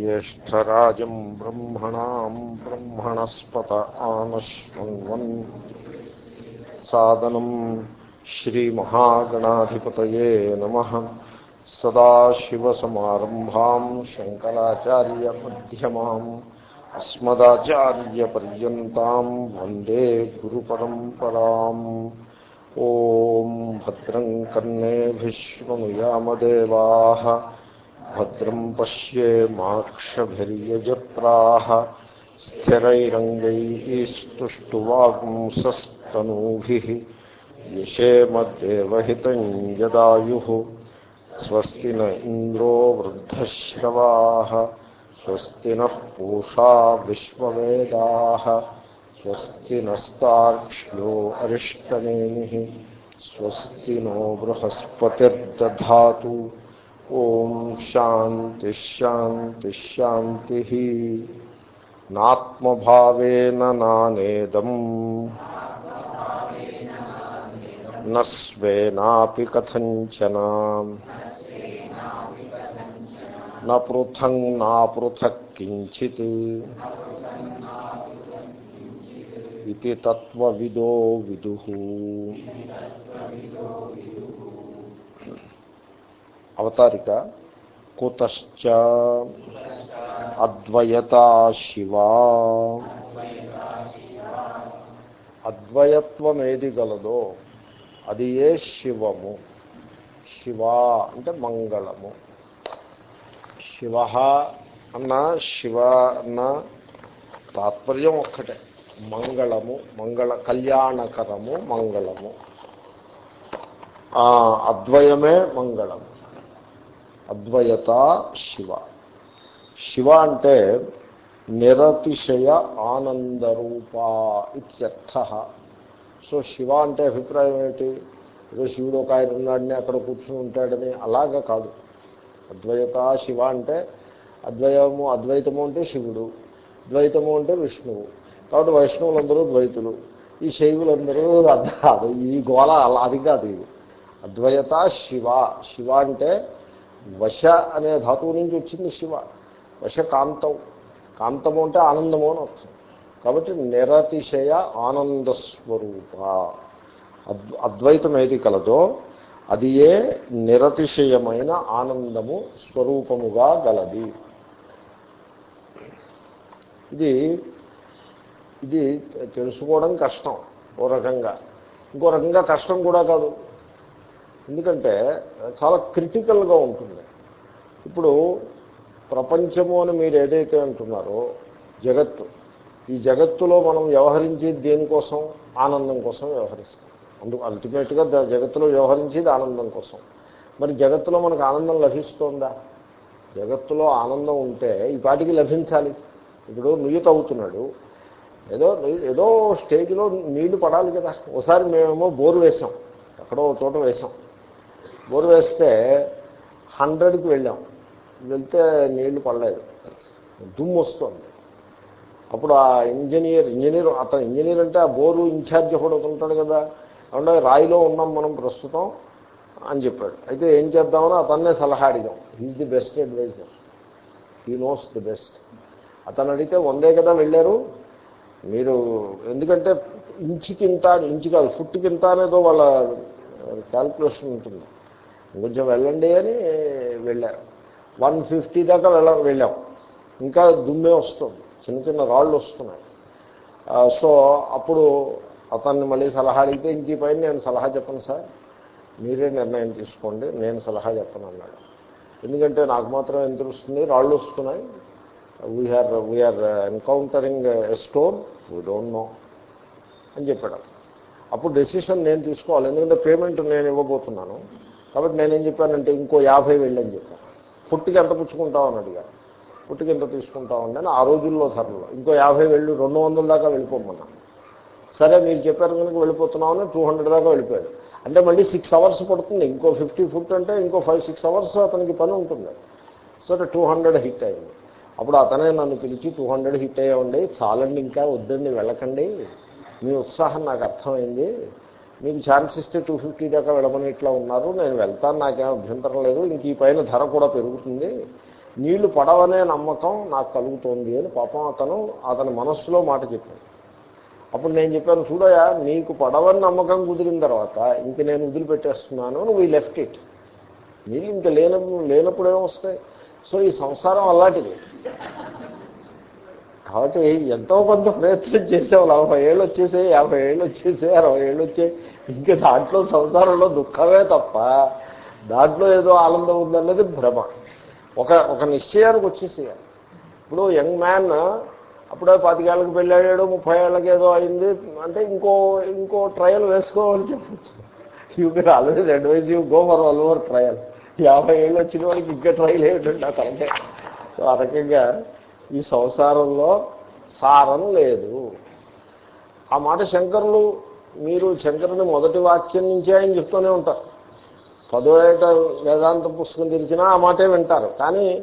ज्येष्ठराजम् ब्रह्मणाम् ब्रह्मणस्पत आनश्वन्वन्। सादनम् श्रीमहागणाधिपतये नमः। सदाशिवसमारम्भाम् शङ्कराचार्यमध्यमाम् अस्मदाचार्यपर्यन्ताम् वंदे गुरुपरम्पराम्। ॐ भद्रम् भद्रम् पश्येमाक्षभिर्यजत्राः स्थिरैरङ्गैः स्तुष्टुवागुंसस्तनूभिः यशेमद्देवहितम् यदायुः स्वस्ति न इन्द्रो वृद्धश्रवाः स्वस्ति नः पूषा विश्ववेदाः स्वस्ति नस्तार्क्ष्यो अरिष्टनेमिः स्वस्ति नो ఓం శాంతి శాంతి శాంతి నాత్మభావేన నానేదం నస్వేనాపి కథంచన నృథంగ్ నాపృథక్ కించిత్ ఇది తత్వవిదో విదు అవతారిక కుతశ్చ అద్వయతా శివా. అద్వయత్వం ఏది గలదో అది ఏ శివము? శివ అంటే మంగళము. శివ అన్న శివ అన్న తాత్పర్యం ఒక్కటే. మంగళము మంగళ కళ్యాణకరము మంగళము. అద్వయమే మంగళము. అద్వయత శివ. శివ అంటే నిరతిశయ ఆనందరూప ఇత్యర్థ. సో శివ అంటే అభిప్రాయం ఏమిటి? ఏదో శివుడు ఒక ఆయన ఉన్నాడని అక్కడ కూర్చుని ఉంటాడని అలాగా కాదు. అద్వైత శివ అంటే అద్వయము అద్వైతము అంటే శివుడు ద్వైతము అంటే విష్ణువు. కాబట్టి వైష్ణవులందరూ ద్వైతులు. ఈ శైవులందరూ అర్థ ఈ గోళ అది కాదు ఇది. అద్వైత శివ. శివ అంటే వశ అనే ధాతువు నుంచి వచ్చింది శివ. వశ కాంతం. కాంతము అంటే ఆనందము అని అర్థం. కాబట్టి నిరతిశయ ఆనంద స్వరూప అద్వైతం ఏది కలదో అది ఏ నిరతిశయమైన ఆనందము స్వరూపముగా గలది. ఇది ఇది తెలుసుకోవడం కష్టం ఓ రకంగా. ఇంకో రకంగా కష్టం కూడా కాదు. ఎందుకంటే చాలా క్రిటికల్గా ఉంటుంది. ఇప్పుడు ప్రపంచము అని మీరు ఏదైతే అంటున్నారో జగత్తు ఈ జగత్తులో మనం వ్యవహరించేది దేనికోసం ఆనందం కోసం వ్యవహరిస్తాం. అందుకు అల్టిమేట్గా జగత్తులో వ్యవహరించేది ఆనందం కోసం. మరి జగత్తులో మనకు ఆనందం లభిస్తోందా? జగత్తులో ఆనందం ఉంటే ఈ పాటికి లభించాలి. ఇప్పుడు నుయ్యత అవుతున్నాడు ఏదో ఏదో స్టేజ్లో నీళ్ళు పడాలి కదా. ఒకసారి మేమేమో బోరు వేసాం. ఎక్కడో చోట వేసాం. బోరు వేస్తే హండ్రెడ్కి వెళ్ళాం. వెళ్తే నీళ్ళు పడలేదు. దుమ్ము వస్తుంది. అప్పుడు ఆ ఇంజనీర్ ఇంజనీర్ అతను ఇంజనీర్ అంటే ఆ బోరు ఇన్ఛార్జ్ కూడా ఉంటాడు కదా. అంటే రాయిలో ఉన్నాం మనం ప్రస్తుతం అని చెప్పాడు. అయితే ఏం చేద్దామని అతన్నే సలహా అడిగాం. He's the best adviser he knows the best అతను అడిగితే వందే కదా వెళ్ళారు. మీరు ఎందుకంటే ఇంచుకింత ఇంచు కాదు ఫుట్కింత అనేదో వాళ్ళ క్యాల్కులేషన్ ఉంటుంది. కొంచెం వెళ్ళండి అని వెళ్ళారు వన్ ఫిఫ్టీ దాకా వెళ్ళ వెళ్ళాం. ఇంకా దుమ్మే వస్తుంది. చిన్న చిన్న రాళ్ళు వస్తున్నాయి. సో అప్పుడు అతన్ని మళ్ళీ సలహా అడిగితే ఇంటి పైన నేను సలహా చెప్పను సార్. మీరే నిర్ణయం తీసుకోండి. నేను సలహా చెప్పను అన్నాడు. ఎందుకంటే నాకు మాత్రం ఏం తెలుస్తుంది? రాళ్ళు వస్తున్నాయి. We are we are encountering a stone we don't know అని చెప్పాడు. అప్పుడు డెసిషన్ నేను తీసుకోవాలి. ఎందుకంటే పేమెంట్ నేను ఇవ్వబోతున్నాను. కాబట్టి నేనేం చెప్పానంటే ఇంకో యాభై వెళ్ళని చెప్పాను పుట్టికి ఎంత పుచ్చుకుంటామని అడిగాను పుట్టికి ఎంత తీసుకుంటామండి అని ఆ రోజుల్లో ధరలో ఇంకో యాభై వెళ్ళి రెండు వందల దాకా వెళ్ళిపోమన్నా. సరే మీరు చెప్పారు కనుక వెళ్ళిపోతున్నామని టూ హండ్రెడ్ దాకా వెళ్ళిపోయాడు. అంటే మళ్ళీ సిక్స్ అవర్స్ పడుతుంది. ఇంకో ఫిఫ్టీ ఫుట్ అంటే ఇంకో ఫైవ్ సిక్స్ అవర్స్ అతనికి పని ఉంటుంది. సరే టూ హండ్రెడ్ హిట్ అయింది. అప్పుడు అతనే నన్ను పిలిచి టూ హండ్రెడ్ హిట్ అయ్యామండి చాలండి ఇంకా వద్దండి వెళ్ళకండి. మీ ఉత్సాహం నాకు అర్థమైంది. మీకు ఛాన్స్ ఇస్తే టూ ఫిఫ్టీ దాకా వెళ్ళమని ఇట్లా ఉన్నారు నేను వెళ్తాను నాకేం అభ్యంతరం లేదు ఇంక ఈ పైన ధర కూడా పెరుగుతుంది. నీళ్ళు పడవనే నమ్మకం నాకు కలుగుతోంది అని పాపం అతను అతని మనస్సులో మాట చెప్పాడు. అప్పుడు నేను చెప్పాను చూడయా నీకు పడవని నమ్మకం కుదిరిన తర్వాత ఇంక నేను వదిలిపెట్టేస్తున్నాను నువ్వు ఈ లెఫ్ట్ ఇట్ నీళ్ళు ఇంక లేనప్పుడు లేనప్పుడు ఏమొస్తాయి సో ఈ సంసారం అలాంటిది. కాబట్టి ఎంతో కొంత ప్రయత్నం చేసావు నలభై ఏళ్ళు వచ్చేసే యాభై ఏళ్ళు వచ్చేసే అరవై ఏళ్ళు వచ్చే ఇంకా దాంట్లో సంసారంలో దుఃఖమే తప్ప దాంట్లో ఏదో ఆనందం ఉందన్నది భ్రమ. ఒక ఒక నిశ్చయానికి వచ్చేసేయాలి. ఇప్పుడు యంగ్ మ్యాన్ అప్పుడే పాతికేళ్ళకి పెళ్ళాడాడు ముప్పై ఏళ్ళకి ఏదో అయింది. అంటే ఇంకో ఇంకో ట్రయల్ వేసుకోవాలని చెప్పచ్చు. You can always advise you go for all over trial యాభై ఏళ్ళు వచ్చిన వాళ్ళకి ఇంకా ట్రయల్ ఏమిటండి ఆ సో ఆ రకంగా ఈ సంసారంలో సారం లేదు. ఆ మాట శంకరులు మీరు శంకరుని మొదటి వాక్యం నుంచే ఆయన చెప్తూనే ఉంటారు. పదో ఏట వేదాంత పుస్తకం తెరిచినా ఆ మాటే వింటారు. కానీ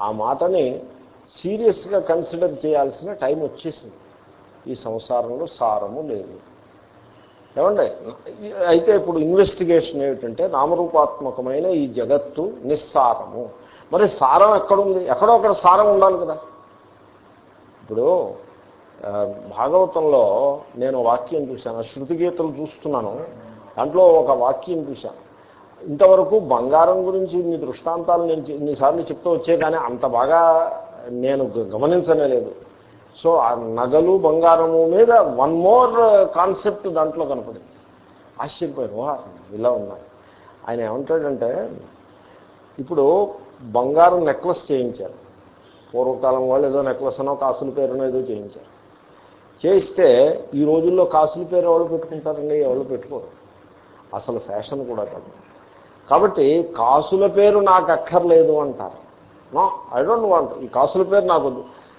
ఆ మాటని సీరియస్గా కన్సిడర్ చేయాల్సిన టైం వచ్చేసింది. ఈ సంసారంలో సారము లేదు. ఏమండి? అయితే ఇప్పుడు ఇన్వెస్టిగేషన్ ఏమిటంటే నామరూపాత్మకమైన ఈ జగత్తు నిస్సారము. మరి సారం ఎక్కడుంది? ఎక్కడో అక్కడ సారం ఉండాలి కదా. ఇప్పుడు భాగవతంలో నేను వాక్యం చూశాను శృతి గీతలు చూస్తున్నాను దాంట్లో ఒక వాక్యం చూశాను. ఇంతవరకు బంగారం గురించి మీ దృష్టాంతాలు నేను ఇన్నిసార్లు చెప్తూ వచ్చే కానీ అంత బాగా నేను గమనించనే లేదు. సో ఆ నగలు బంగారము మీద వన్ మోర్ కాన్సెప్ట్ దాంట్లో కనపడింది. ఆశ్చర్యపోయాను ఇలా ఉన్నాయి. ఆయన ఏమంటాడంటే ఇప్పుడు బంగారం నెక్లెస్ చేయించారు. పూర్వకాలం వాళ్ళు ఏదో నెక్లెస్నో కాసుల పేరునో ఏదో చేయించారు. చేయిస్తే ఈ రోజుల్లో కాసుల పేరు ఎవరు పెట్టుకుంటారండి? ఎవరు పెట్టుకోరు. అసలు ఫ్యాషన్ కూడా కాదు. కాబట్టి కాసుల పేరు నాకు అక్కర్లేదు అంటారు. No I don't want. ఈ కాసుల పేరు నాకు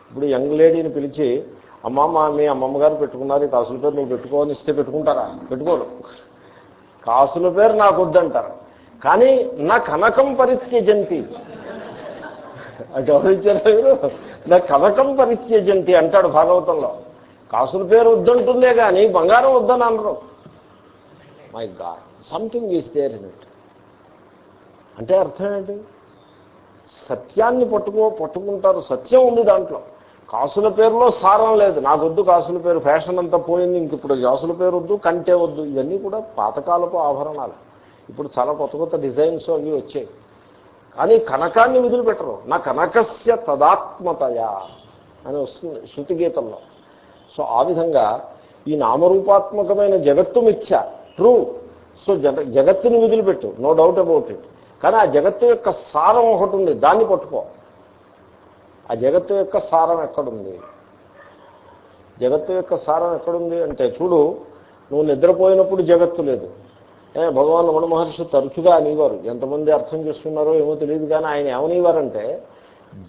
ఇప్పుడు యంగ్ లేడీని పిలిచి అమ్మమ్మ మీ అమ్మమ్మ గారు పెట్టుకున్నారు ఈ కాసుల పేరు నువ్వు పెట్టుకోని ఇస్తే పెట్టుకుంటారా? పెట్టుకోరు. కాసుల పేరు నాకు వద్దంటారు. కానీ నా కనకం పరిత్యజంతి. గౌరవించారు మీరు నా కనకం పరిత్యజంతి అంటాడు భాగవతంలో. కాసుల పేరు వద్దంటుందే కానీ బంగారం వద్దని అనరు. My God something is there in it అంటే అర్థం ఏంటి? సత్యాన్ని పట్టుకో పట్టుకుంటారు. సత్యం ఉంది దాంట్లో. కాసుల పేరులో సారం లేదు. నాకొద్దు కాసుల పేరు. ఫ్యాషన్ అంతా పోయింది. ఇంక ఇప్పుడు కాసుల పేరు వద్దు కంటే వద్దు. ఇవన్నీ కూడా పాతకాలపు ఆభరణాలు. ఇప్పుడు చాలా కొత్త కొత్త డిజైన్స్ అవి వచ్చాయి. కానీ కనకాన్ని వదిలిపెట్టరు నా కనకస్య తదాత్మతయా అని వస్తుంది శృతి గీతంలో సో ఆ విధంగా ఈ నామరూపాత్మకమైన జగత్తు మిథ్య. ట్రూ సో జగ జగత్తుని వదిలిపెట్టు నో డౌట్ అబౌట్ ఇట్ కానీ ఆ జగత్తు యొక్క సారం ఒకటి ఉంది. దాన్ని పట్టుకో. ఆ జగత్తు యొక్క సారం ఎక్కడుంది? జగత్తు యొక్క సారం ఎక్కడుంది అంటే చూడు నువ్వు నిద్రపోయినప్పుడు జగత్తు లేదు. భగవాన్ రమణ మహర్షి తరచుగా అనేవారు. ఎంతమంది అర్థం చేస్తున్నారో ఏమో తెలియదు కానీ ఆయన ఏమనేవారంటే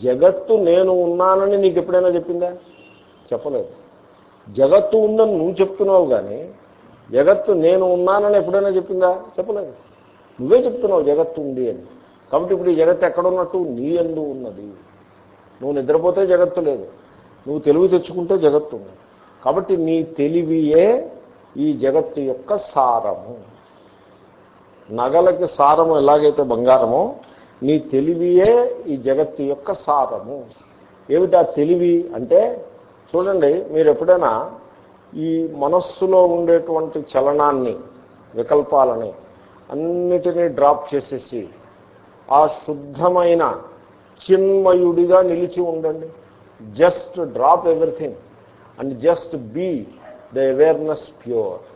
జగత్తు నేను ఉన్నానని నీకు ఎప్పుడైనా చెప్పిందా? చెప్పలేదు. జగత్తు ఉందని నువ్వు చెప్తున్నావు కానీ జగత్తు నేను ఉన్నానని ఎప్పుడైనా చెప్పిందా? చెప్పలేదు. నువ్వే చెప్తున్నావు జగత్తు ఉంది అని. కాబట్టి ఇప్పుడు ఈ జగత్తు ఎక్కడున్నట్టు నీ ఎందు ఉన్నది. నువ్వు నిద్రపోతే జగత్తు లేదు. నువ్వు తెలివి తెచ్చుకుంటే జగత్తు ఉంది. కాబట్టి నీ తెలివియే ఈ జగత్తు యొక్క సారము. నగలకి సారము ఎలాగైతే బంగారమో నీ తెలివియే ఈ జగత్తు యొక్క సారము. ఏమిటా తెలివి అంటే చూడండి మీరు ఎప్పుడైనా ఈ మనస్సులో ఉండేటువంటి చలనాన్ని వికల్పాలని అన్నిటినీ డ్రాప్ చేసేసి ఆ శుద్ధమైన చిన్మయుడిగా నిలిచి ఉండండి. Just drop everything. And just be the awareness pure.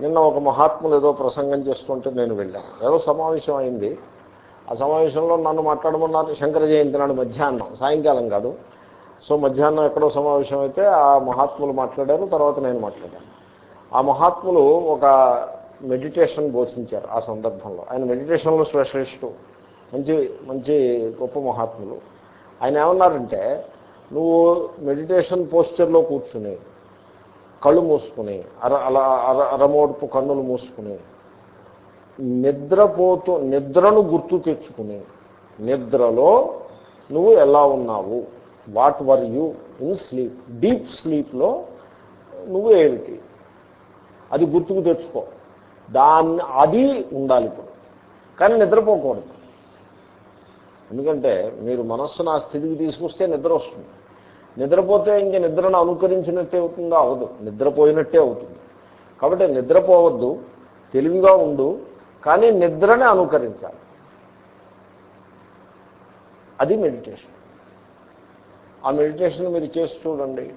నిన్న ఒక మహాత్ములు ఏదో ప్రసంగం చేసుకుంటే నేను వెళ్ళాను. ఏదో సమావేశం అయింది. ఆ సమావేశంలో నన్ను మాట్లాడమన్నారు. శంకర జయంతి నాడు మధ్యాహ్నం. సాయంకాలం కాదు. సో మధ్యాహ్నం ఎక్కడో సమావేశం అయితే ఆ మహాత్ములు మాట్లాడారు. తర్వాత నేను మాట్లాడాను. ఆ మహాత్ములు ఒక మెడిటేషన్ బోధించారు ఆ సందర్భంలో. ఆయన మెడిటేషన్లో స్పెషలిస్టు. మంచి మంచి గొప్ప మహాత్ములు. ఆయన ఏమన్నారంటే నువ్వు మెడిటేషన్ పోస్చర్లో కూర్చుని కళ్ళు మూసుకుని అర అలా అర అరమోడుపు కన్నులు మూసుకుని నిద్రపోతూ నిద్రను గుర్తు తెచ్చుకుని నిద్రలో నువ్వు ఎలా ఉన్నావు? What were you in sleep deep స్లీప్లో నువ్వు ఏమిటి? అది గుర్తుకు తెచ్చుకో. దాన్ని అది ఉండాలి ఇప్పుడు. కానీ నిద్రపోకూడదు. ఎందుకంటే మీరు మనస్సును ఆ స్థితికి తీసుకొస్తే నిద్ర వస్తుంది. నిద్రపోతే ఇంక నిద్రను అనుకరించినట్టే అవుతుందో? అవదు. నిద్రపోయినట్టే అవుతుంది. కాబట్టి నిద్రపోవద్దు. తెలివిగా ఉండు. కానీ నిద్రని అనుకరించాలి. అది మెడిటేషన్ ఆ మెడిటేషన్ మీరు చేసి చూడండి.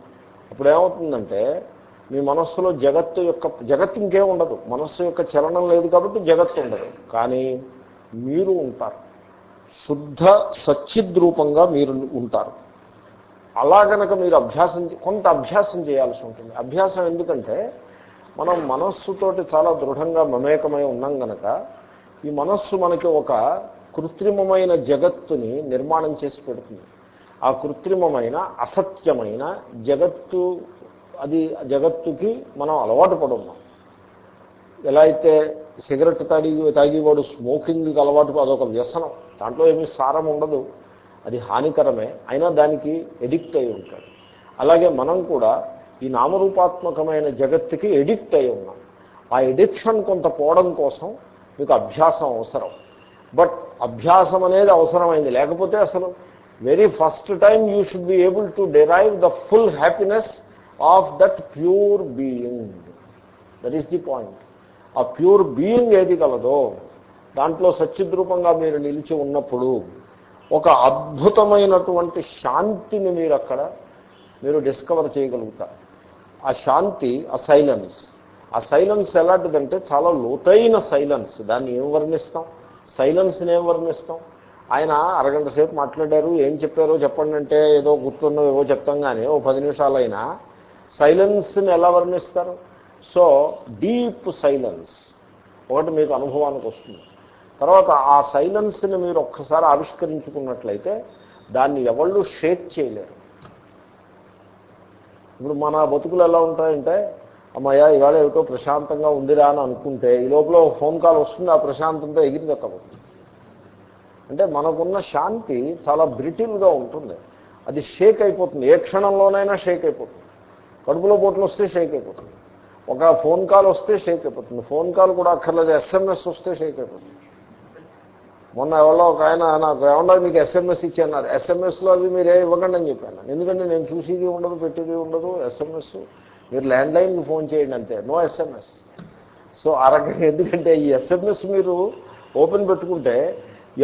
అప్పుడు ఏమవుతుందంటే మీ మనస్సులో జగత్తు యొక్క జగత్తు ఇంకేం ఉండదు. మనస్సు యొక్క చలనం లేదు కాబట్టి జగత్తు ఉండదు. కానీ మీరు ఉంటారు. శుద్ధ సచ్చిద్రూపంగా మీరు ఉంటారు. అలా కనుక మీరు అభ్యాసం కొంత అభ్యాసం చేయాల్సి ఉంటుంది. అభ్యాసం ఎందుకంటే మనం మనస్సుతోటి చాలా దృఢంగా మమేకమై ఉన్నాం గనక ఈ మనస్సు మనకి ఒక కృత్రిమమైన జగత్తుని నిర్మాణం చేసి పెడుతుంది. ఆ కృత్రిమమైన అసత్యమైన జగత్తు అది జగత్తుకి మనం అలవాటు పడున్నాం. ఎలా అయితే సిగరెట్ తాగి తాగేవాడు స్మోకింగ్కి అలవాటు అదొక వ్యసనం. దాంట్లో ఏమీ సారం ఉండదు. అది హానికరమే అయినా దానికి ఎడిక్ట్ అయి ఉంటాడు. అలాగే మనం కూడా ఈ నామరూపాత్మకమైన జగత్తుకి ఎడిక్ట్ అయి ఉన్నాం. ఆ ఎడిక్షన్ కొంత పోవడం కోసం మీకు అభ్యాసం అవసరం. బట్ అభ్యాసం అనేది అవసరమైంది. లేకపోతే అసలు very first time you should be able to derive the full happiness of that pure being. That is the point. ఆ ప్యూర్ బీయింగ్ ఏది కలదో దాంట్లో సచ్చిద్రూపంగా మీరు నిలిచి ఉన్నప్పుడు ఒక అద్భుతమైనటువంటి శాంతిని మీరు అక్కడ మీరు డిస్కవర్ చేయగలుగుతారు. ఆ శాంతి ఆ సైలెన్స్. ఆ సైలెన్స్ ఎలాంటిదంటే చాలా లోతైన సైలెన్స్. దాన్ని ఏం వర్ణిస్తాం? సైలెన్స్ని ఏం వర్ణిస్తాం? ఆయన అరగంట సేపు మాట్లాడారు ఏం చెప్పారో చెప్పండి అంటే ఏదో గుర్తున్నో ఏవో చెప్తాం కానీ ఓ పది నిమిషాలైనా సైలెన్స్ని ఎలా వర్ణిస్తారు? So deep silence. ఒకటి మీకు అనుభవానికి వస్తుంది. తర్వాత ఆ సైలెన్స్ని మీరు ఒక్కసారి ఆవిష్కరించుకున్నట్లయితే దాన్ని ఎవళ్ళు షేక్ చేయలేరు. ఇప్పుడు మన బతుకులు ఎలా ఉంటాయంటే అమ్మాయ ఇవాళ ఏమిటో ప్రశాంతంగా ఉందిరా అని అనుకుంటే ఈ లోపల ఫోన్ కాల్ వస్తుంది ఆ ప్రశాంతంతో ఎగిరి తక్కబోతుంది. అంటే మనకున్న శాంతి చాలా బ్రిటిల్గా ఉంటుంది. అది షేక్ అయిపోతుంది. ఏ క్షణంలోనైనా షేక్ అయిపోతుంది. కడుపులో పోట్లు వస్తే షేక్ అయిపోతుంది. ఒక ఫోన్ కాల్ వస్తే షేక్ అయిపోతుంది. ఫోన్ కాల్ కూడా అక్కర్లేదు. ఎస్ఎంఎస్ వస్తే షేక్ అయిపోతుంది. మొన్న ఎవరో ఒక ఆయన నాకు ఏమన్నా మీకు ఎస్ఎంఎస్ ఇచ్చాన్నారు ఎస్ఎంఎస్లో అవి మీరు ఏ ఇవ్వకండి అని చెప్పాను. ఎందుకంటే నేను చూసేది ఉండదు పెట్టేది ఉండదు ఎస్ఎంఎస్ మీరు ల్యాండ్ లైన్కి ఫోన్ చేయండి అంతే. నో ఎస్ఎంఎస్ సో ఆ రకంగా ఎందుకంటే ఈ ఎస్ఎంఎస్ మీరు ఓపెన్ పెట్టుకుంటే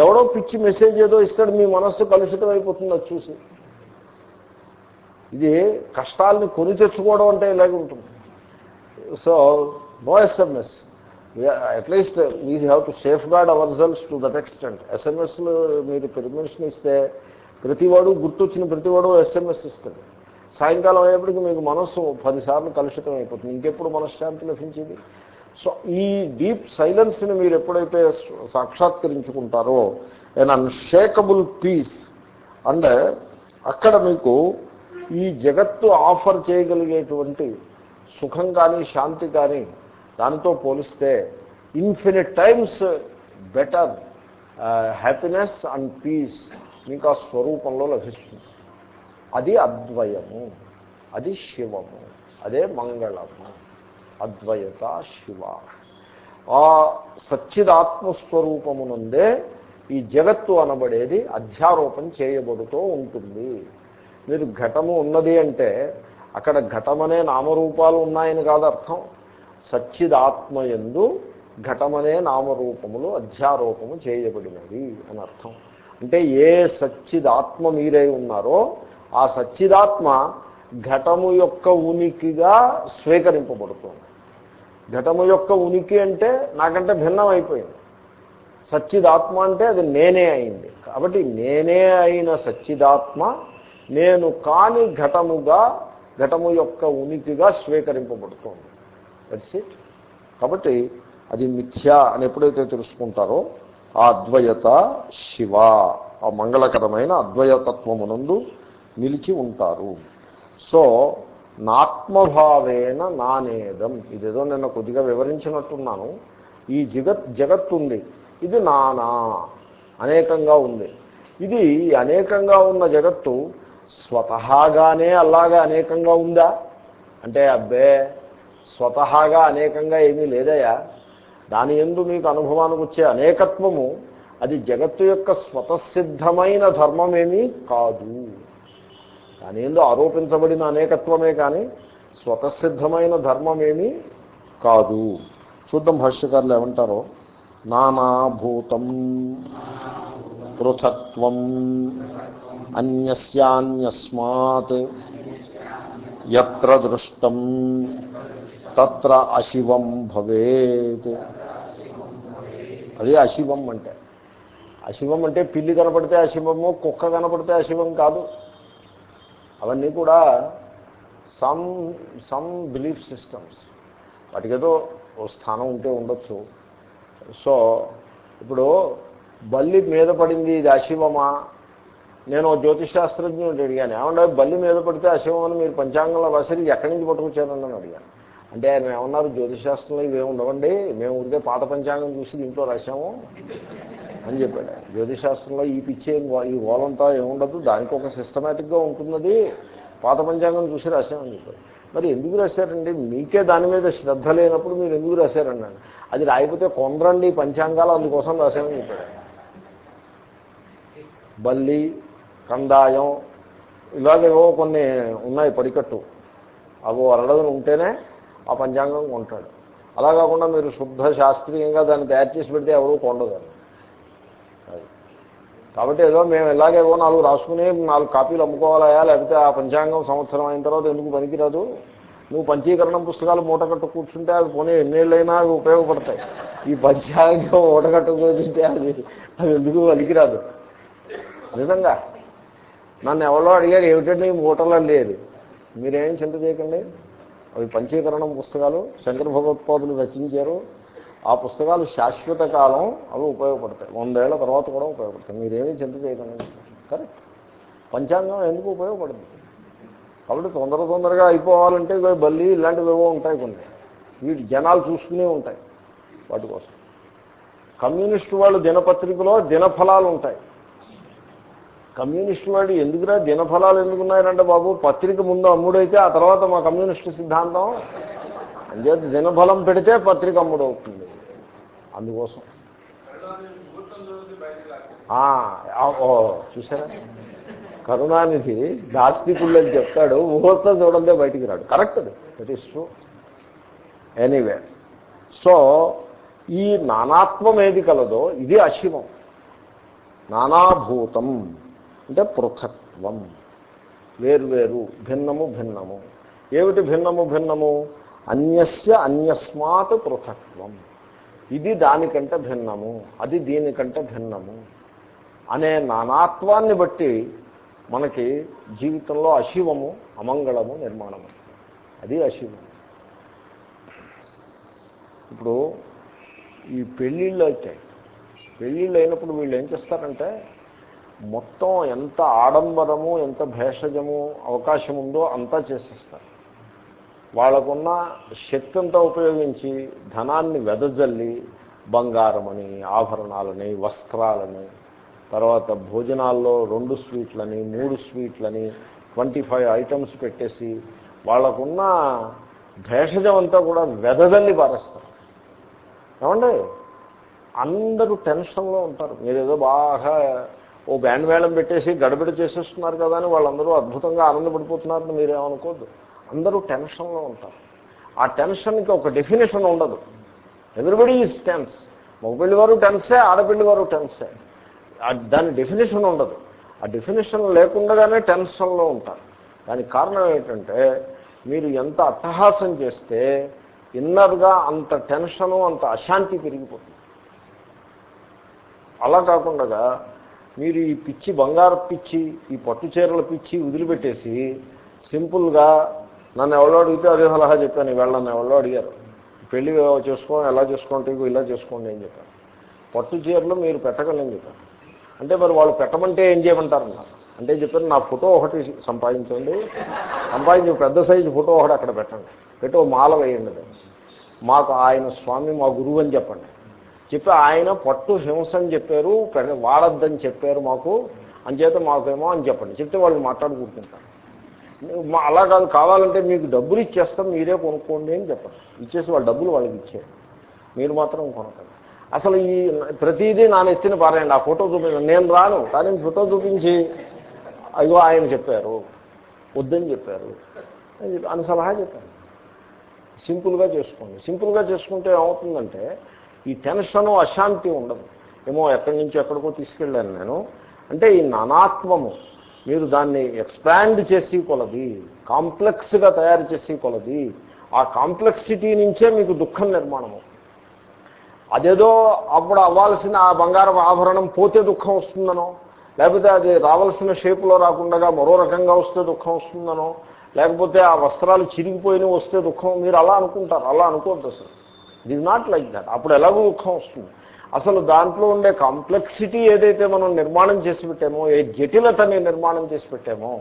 ఎవడో పిచ్చి మెసేజ్ ఏదో ఇస్తాడు మీ మనస్సు కలుషితం అయిపోతుంది అది చూసి. ఇది కష్టాలని కొని తెచ్చుకోవడం అంటే ఇలాగే ఉంటుంది. So no SMS at least we have to safe gourd our results to that extent ఎస్ఎంఎస్లు మీరు పెర్మిషన్ ఇస్తే ప్రతివాడు గుర్తొచ్చిన ప్రతివాడు ఎస్ఎంఎస్ ఇస్తాడు. సాయంకాలం అయ్యేప్పటికి మీకు మనస్సు పదిసార్లు కలుషితం అయిపోతుంది. ఇంకెప్పుడు మనశ్శాంతి లభించింది? సో ఈ డీప్ సైలెన్స్ని మీరు ఎప్పుడైతే సాక్షాత్కరించుకుంటారో అన్ అన్షేకబుల్ పీస్ అండ్ అక్కడ మీకు ఈ జగత్తు ఆఫర్ చేయగలిగేటువంటి సుఖం కానీ శాంతి కానీ దానితో పోలిస్తే infinite times better happiness and peace మీకు ఆ స్వరూపంలో లభిస్తుంది. అది అద్వయము అది శివము అదే మంగళము అద్వయత శివ. ఆ సచ్చిదాత్మస్వరూపమునందే ఈ జగత్తు అనబడేది అధ్యారోపణ చేయబడుతూ ఉంటుంది. మీరు ఘటము ఉన్నది అంటే అక్కడ ఘటమనే నామరూపాలు ఉన్నాయని కాదు అర్థం. సచ్చిదాత్మయందు ఘటమనే నామరూపములు అధ్యారోపము చేయబడినది అని అర్థం. అంటే ఏ సచ్చిదాత్మ మీరై ఉన్నారో ఆ సచ్చిదాత్మ ఘటము యొక్క ఉనికిగా స్వీకరింపబడుతుంది. ఘటము యొక్క ఉనికి అంటే నాకంటే భిన్నం అయిపోయింది సచ్చిదాత్మ అంటే అది నేనే అయింది. కాబట్టి నేనే అయిన సచ్చిదాత్మ నేను కాని ఘటముగా ఘటము యొక్క ఉనికిగా స్వీకరింపబడుతోంది. దట్స్ ఇట్ కాబట్టి అది మిథ్య అని ఎప్పుడైతే తెలుసుకుంటారో ఆ అద్వయత శివ ఆ మంగళకరమైన అద్వయతత్వమునందు నిలిచి ఉంటారు. సో నాత్మభావేన నానేదం. ఇదేదో నిన్న కొద్దిగా వివరించినట్టున్నాను. ఈ జగత్ జగత్ ఉంది ఇది నానా. అనేకంగా ఉంది. ఇది అనేకంగా ఉన్న జగత్తు స్వతహాగానే అలాగా అనేకంగా ఉందా? అంటే అబ్బే స్వతహాగా అనేకంగా ఏమీ లేదయా? దాని ఎందు మీకు అనుభవానికి వచ్చే అనేకత్వము అది జగత్తు యొక్క స్వతసిద్ధమైన ధర్మమేమీ కాదు. దాని ఎందు ఆరోపించబడిన అనేకత్వమే కానీ స్వతసిద్ధమైన ధర్మమేమీ కాదు. చూద్దాం భాష్యకారులు ఏమంటారో. నానాభూతం పృథత్వం అన్యస్యాన్యస్మాత్ ఎత్ర దృష్టం తత్ర అశివం భవేత్. అది అశివం అంటే. అశివం అంటే పిల్లి కనపడితే అశివము కుక్క కనపడితే అశివం కాదు. అవన్నీ కూడా సమ్ సమ్ బిలీఫ్ సిస్టమ్స్ వాటికేదో ఓ స్థానం ఉంటే ఉండొచ్చు. సో ఇప్పుడు బల్లి మీద పడింది ఇది అశివమా? నేను జ్యోతిషాస్త్రజ్ఞుడు అడిగాను. ఏమన్నా బల్లి మీద పడితే అశివం అని మీరు పంచాంగంలో రాసేది ఎక్కడి నుంచి పట్టుకొచ్చారని అడిగాను. అంటే ఆయన ఏమన్నారు? జ్యోతిశాస్త్రంలో ఇవి ఉండవండి. మేము ఉంటే పాత పంచాంగం చూసి దీంట్లో రాశాము అని చెప్పాడు జ్యోతిశాస్త్రంలో ఈ పిచ్చే ఈ గోలంతా ఏముండదు దానికి ఒక సిస్టమేటిక్గా ఉంటున్నది పాత పంచాంగం చూసి రాశామని చెప్పాడు. మరి ఎందుకు రాశారండి? మీకే దాని మీద శ్రద్ధ లేనప్పుడు మీరు ఎందుకు రాశారన్నాను అది రాయిపోతే కొందరండి పంచాంగాలు అందుకోసం రాశామని చెప్పాడు బల్లి కందాయం ఇలాగేవో కొన్ని ఉన్నాయి పడికట్టు. అవో అరడదలు ఉంటేనే ఆ పంచాంగం కొంటాడు. అలా కాకుండా మీరు శుద్ధ శాస్త్రీయంగా దాన్ని తయారు చేసి పెడితే ఎవరూ కొండదు అది. కాబట్టి ఏదో మేము ఎలాగేవో నాలుగు రాసుకుని నాలుగు కాపీలు అమ్ముకోవాలయా లేకపోతే ఆ పంచాంగం సంవత్సరం అయిన తర్వాత ఎందుకు పనికిరాదు? నువ్వు పంచీకరణం పుస్తకాలు మూటకట్టు కూర్చుంటే అవి పోనీ ఎన్నేళ్ళైనా అవి ఉపయోగపడతాయి. ఈ పంచాంగం మూటకట్టు కూర్చుంటే అది అది ఎందుకు పనికిరాదు? నిజంగా. నన్ను ఎవరో అడిగారు ఏమిటండి మూటలు లేదు మీరేం చింత చేయకండి. అవి పంచీకరణం పుస్తకాలు. శంకర భగవత్పాదులు రచించారు. ఆ పుస్తకాలు శాశ్వత కాలం అవి ఉపయోగపడతాయి. వందేళ్ళ తర్వాత కూడా ఉపయోగపడతాయి. మీరేమీ చింత చేయకండి. కరెక్ట్. పంచాంగం ఎందుకు ఉపయోగపడుతుంది కాబట్టి తొందర తొందరగా అయిపోవాలంటే ఇవి బల్లి ఇలాంటివి ఏవో ఉంటాయి కొన్ని. వీటి జనాలు చూస్తూనే ఉంటాయి వాటి కోసం. కమ్యూనిస్టు వాళ్ళు దినపత్రికలో దినఫలాలు ఉంటాయి. కమ్యూనిస్టు వాడు ఎందుకురా దినఫలాలు ఎందుకున్నారంటే బాబు? పత్రిక ముందు అమ్ముడైతే ఆ తర్వాత మా కమ్యూనిస్టు సిద్ధాంతం. అంచేత దినఫలం పెడితే పత్రిక అమ్ముడవుతుంది అందుకోసం. ఓ చూసారా? కరుణానిధి దాస్తికుళ్ళు అని చెప్తాడు ముహూర్తం చూడందే బయటికి రాడు. Correct that is true anyway so ఈ నానాత్వం ఏది కలదో ఇది అశివం. నానాభూతం. అంటే పృథక్వం వేర్వేరు భిన్నము భిన్నము. ఏమిటి భిన్నము భిన్నము? అన్యస్య అన్యస్మాత్ పృథక్వం ఇది దానికంటే భిన్నము అది దీనికంటే భిన్నము అనే నానాత్వాన్ని బట్టి మనకి జీవితంలో అశివము అమంగళము నిర్మాణము అది అశివము ఇప్పుడు ఈ పెళ్ళిళ్ళు అయితే పెళ్ళిళ్ళు అయినప్పుడు వీళ్ళు ఏం చేస్తారంటే మొత్తం ఎంత ఆడంబరము ఎంత భేషజము అవకాశం ఉందో అంతా చేసేస్తారు. వాళ్ళకున్న శక్తి అంతా ఉపయోగించి ధనాన్ని వెదజల్లి బంగారమని ఆభరణాలని వస్త్రాలని తర్వాత భోజనాల్లో రెండు స్వీట్లని మూడు స్వీట్లని ట్వంటీ ఫైవ్ ఐటమ్స్ పెట్టేసి వాళ్ళకున్న భేషజం అంతా కూడా వెదజల్లి పారేస్తారు. ఏమండి? అందరూ టెన్షన్లో ఉంటారు. మీరు ఏదో బాగా ఓ బ్యాండ్ మేళం పెట్టేసి గడబిడ చేసేస్తున్నారు కదా అని వాళ్ళందరూ అద్భుతంగా ఆనందపడిపోతున్నారని మీరేమనుకోద్దు అందరూ టెన్షన్లో ఉంటారు. ఆ టెన్షన్కి ఒక డెఫినేషన్ ఉండదు. ఎవ్రీబడి ఈజ్ టెన్స్ మగపిల్లి వారు టెన్సే ఆడపిల్లి వారు టెన్సే. దాని డెఫినేషన్ ఉండదు. ఆ డెఫినేషన్ లేకుండానే టెన్షన్లో ఉంటారు. దానికి కారణం ఏంటంటే మీరు ఎంత అట్టహాసం చేస్తే ఇన్నర్గా అంత టెన్షను అంత అశాంతి పెరిగిపోతుంది. అలా కాకుండా మీరు ఈ పిచ్చి బంగారు పిచ్చి ఈ పట్టు చీరల పిచ్చి వదిలిపెట్టేసి సింపుల్గా నన్ను ఎవరో అడిగితే అదే సలహా చెప్పాను. ఇవాళ నన్ను ఎవరో అడిగారు. పెళ్ళి చేసుకో ఎలా చేసుకోండి ఇలా చేసుకోండి అని చెప్పాను పట్టు చీరలు మీరు పెట్టగలని చెప్పాను అంటే మరి వాళ్ళు పెట్టమంటే ఏం చేయమంటారన్నారు? అంటే చెప్పారు నా ఫోటో ఒకటి సంపాదించండి. సంపాదించి పెద్ద సైజు ఫోటో ఒకటి అక్కడ పెట్టండి. పెట్టి ఓ మాల వేయండి. మాకు ఆయన స్వామి మా గురువు అని చెప్పండి. చెప్పి ఆయన పట్టు హింస అని చెప్పారు వాడద్దని చెప్పారు మాకు అంచేత మాకేమో అని చెప్పండి. చెప్తే వాళ్ళు మాట్లాడుకుంటుంటారు. అలా కాదు కావాలంటే మీకు డబ్బులు ఇచ్చేస్తాం మీరే కొనుక్కోండి అని చెప్పండి. ఇచ్చేసి వాళ్ళ డబ్బులు వాళ్ళకి ఇచ్చారు. మీరు మాత్రం కొనకండి. అసలు ఈ ప్రతిదీ నా ఎత్తిన పారాయండి. ఆ ఫోటో చూపించి నేను రాను కానీ ఫోటో చూపించి అయ్యో ఆయన చెప్పారు వద్దని చెప్పారు. అని సలహా చెప్పాను సింపుల్గా చేసుకోండి. సింపుల్గా చేసుకుంటే ఏమవుతుందంటే ఈ టెన్షను అశాంతి ఉండదు. ఏమో ఎక్కడి నుంచి ఎక్కడికో తీసుకెళ్ళాను నేను. అంటే ఈ నానాత్మము మీరు దాన్ని ఎక్స్పాండ్ చేసి కొలది కాంప్లెక్స్గా తయారు చేసి కొలది ఆ కాంప్లెక్సిటీ నుంచే మీకు దుఃఖం నిర్మాణము అదేదో అప్పుడు అవ్వాల్సిన ఆ బంగారం ఆభరణం పోతే దుఃఖం వస్తుందనో లేకపోతే అది రావాల్సిన షేపులో రాకుండా మరో రకంగా వస్తే దుఃఖం వస్తుందనో లేకపోతే ఆ వస్త్రాలు చిరిగిపోయిన వస్తే దుఃఖం మీరు అలా అనుకుంటారు. అలా అనుకోవద్దు అసలు. It is not like that అప్పుడు ఎలాగో దుఃఖం వస్తుంది. అసలు దాంట్లో ఉండే కాంప్లెక్సిటీ ఏదైతే మనం నిర్మాణం చేసి పెట్టామో ఏ జటిలతని నిర్మాణం చేసి పెట్టామో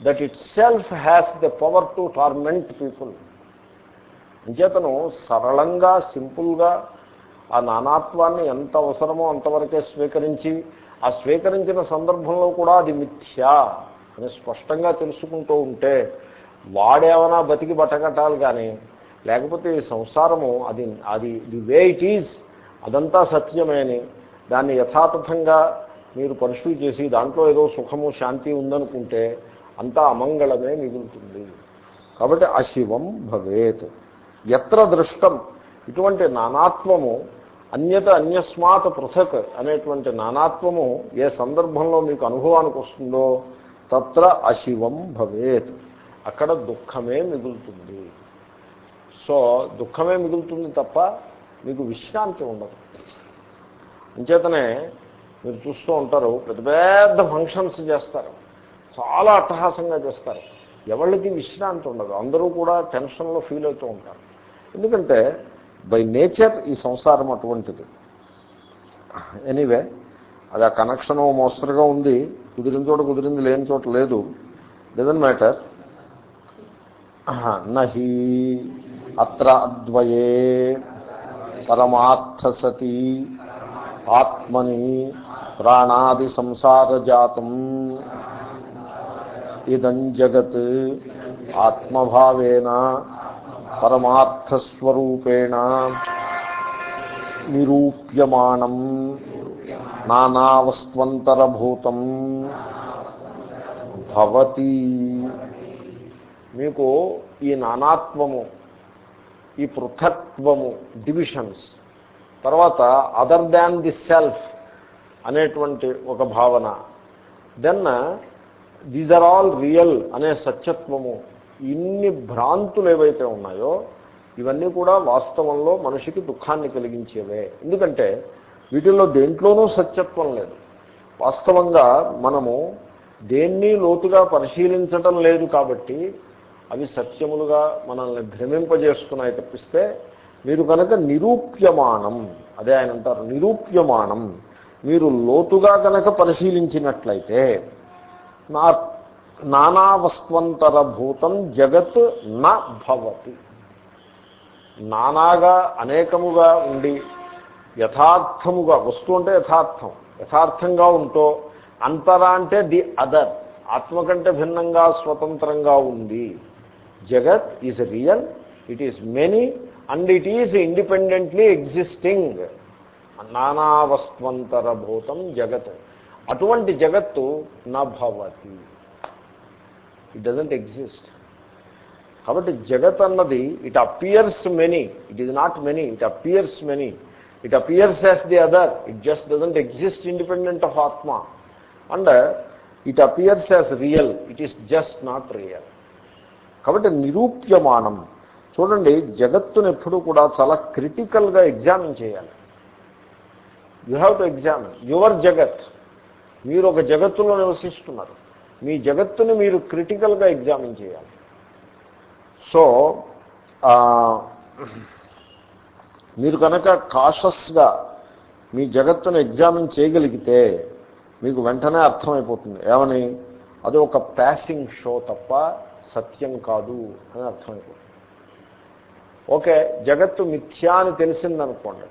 that itself has the power to torment people అంచేతను సరళంగా సింపుల్గా ఆ నానాత్వాన్ని ఎంత అవసరమో అంతవరకే స్వీకరించి ఆ స్వీకరించిన సందర్భంలో కూడా అది మిథ్యా అని స్పష్టంగా తెలుసుకుంటూ ఉంటే వాడేమైనా బతికి బట్టగట్టాలి కానీ లేకపోతే ఈ సంసారము అది అది ది వే ఇట్ ఈజ్ అదంతా సత్యమే అని దాన్ని యథాతథంగా మీరు పరిశీలి చేసి దాంట్లో ఏదో సుఖము శాంతి ఉందనుకుంటే అంతా అమంగళమే మిగులుతుంది. కాబట్టి అశివం భవేత్. ఎత్ర దృష్టం? ఇటువంటి నానాత్మము అన్యత అన్యస్మాత్ పృథక్ అనేటువంటి నానాత్మము ఏ సందర్భంలో మీకు అనుభవానికి వస్తుందో తత్ర అశివం భవేత్. అక్కడ దుఃఖమే మిగులుతుంది. సో దుఃఖమే మిగులుతుంది తప్ప మీకు విశ్రాంతి ఉండదు. అంచేతనే మీరు చూస్తూ ఉంటారు పెద్ద పెద్ద ఫంక్షన్స్ చేస్తారు చాలా అట్టహాసంగా చేస్తారు. ఎవరికి విశ్రాంతి ఉండదు. అందరూ కూడా టెన్షన్లో ఫీల్ అవుతూ ఉంటారు. ఎందుకంటే బై నేచర్ ఈ సంసారం అటువంటిది. ఎనీవే అది ఆ కనెక్షన్ మోస్తరుగా ఉంది. కుదిరిన చోట కుదిరింది లేని చోట లేదు. డజన్ మ్యాటర్ నహీ. అత్ర అద్వయే పరమార్థసతి. ఆత్మని ప్రాణాది సంసారజాతం. ఇదం జగత్ ఆత్మభావేన పరమార్థస్వరూపేణ. నిరూప్యమాణం నానావస్వంతరభూతం భవతి. మీకు ఈ నానాత్వము ఈ పృథక్త్వము డివిషన్స్ తర్వాత అదర్ దాన్ ది సెల్ఫ్ అనేటువంటి ఒక భావన. Then these are all real అనే సత్యత్వము. ఇన్ని భ్రాంతులు ఏవైతే ఉన్నాయో ఇవన్నీ కూడా వాస్తవంలో మనిషికి దుఃఖాన్ని కలిగించేవే. ఎందుకంటే వీటిల్లో దేంట్లోనూ సత్యత్వం లేదు. వాస్తవంగా మనము దేన్ని లోతుగా పరిశీలించటం లేదు కాబట్టి అవి సత్యములుగా మనల్ని భ్రమింపజేసుకున్నాయి తప్పిస్తే మీరు కనుక నిరూప్యమానం అదే ఆయన అంటారు నిరూప్యమానం మీరు లోతుగా కనుక పరిశీలించినట్లయితే నా నానావస్త్వంతరభూతం జగత్ నా భవతి. నానాగా అనేకముగా ఉండి యథార్థముగా వస్తు అంటే యథార్థం యథార్థంగా ఉంటూ అంతరా అంటే ది అదర్ ఆత్మ కంటే భిన్నంగా స్వతంత్రంగా ఉంది. జగత్ is real it is many and it is independently existing నానావస్వంతరభూతం జగత్ అటువంటి జగత్తు నభవతి. ఇట్ డజంట్ ఎగ్జిస్ట్ కాబట్టి జగత్ అన్నది it appears many it is not many it appears many it appears as the other it just doesn't exist independent of ఆత్మ and it appears as real it is just not real కాబట్టి నిరూప్యమానం. చూడండి జగత్తును ఎప్పుడూ కూడా చాలా క్రిటికల్గా examine చేయాలి. You have to examine your జగత్. మీరు ఒక జగత్తులో నివసిస్తున్నారు. మీ జగత్తుని మీరు క్రిటికల్గా ఎగ్జామిన్ చేయాలి. సో మీరు కనుక కాషస్గా మీ జగత్తును ఎగ్జామిన్ చేయగలిగితే మీకు వెంటనే అర్థమైపోతుంది. ఏమని? అది ఒక ప్యాసింగ్ షో తప్ప సత్యం కాదు అని అర్థమైపోతుంది ఓకే జగత్తు మిథ్యా అని తెలిసిందనుకోండి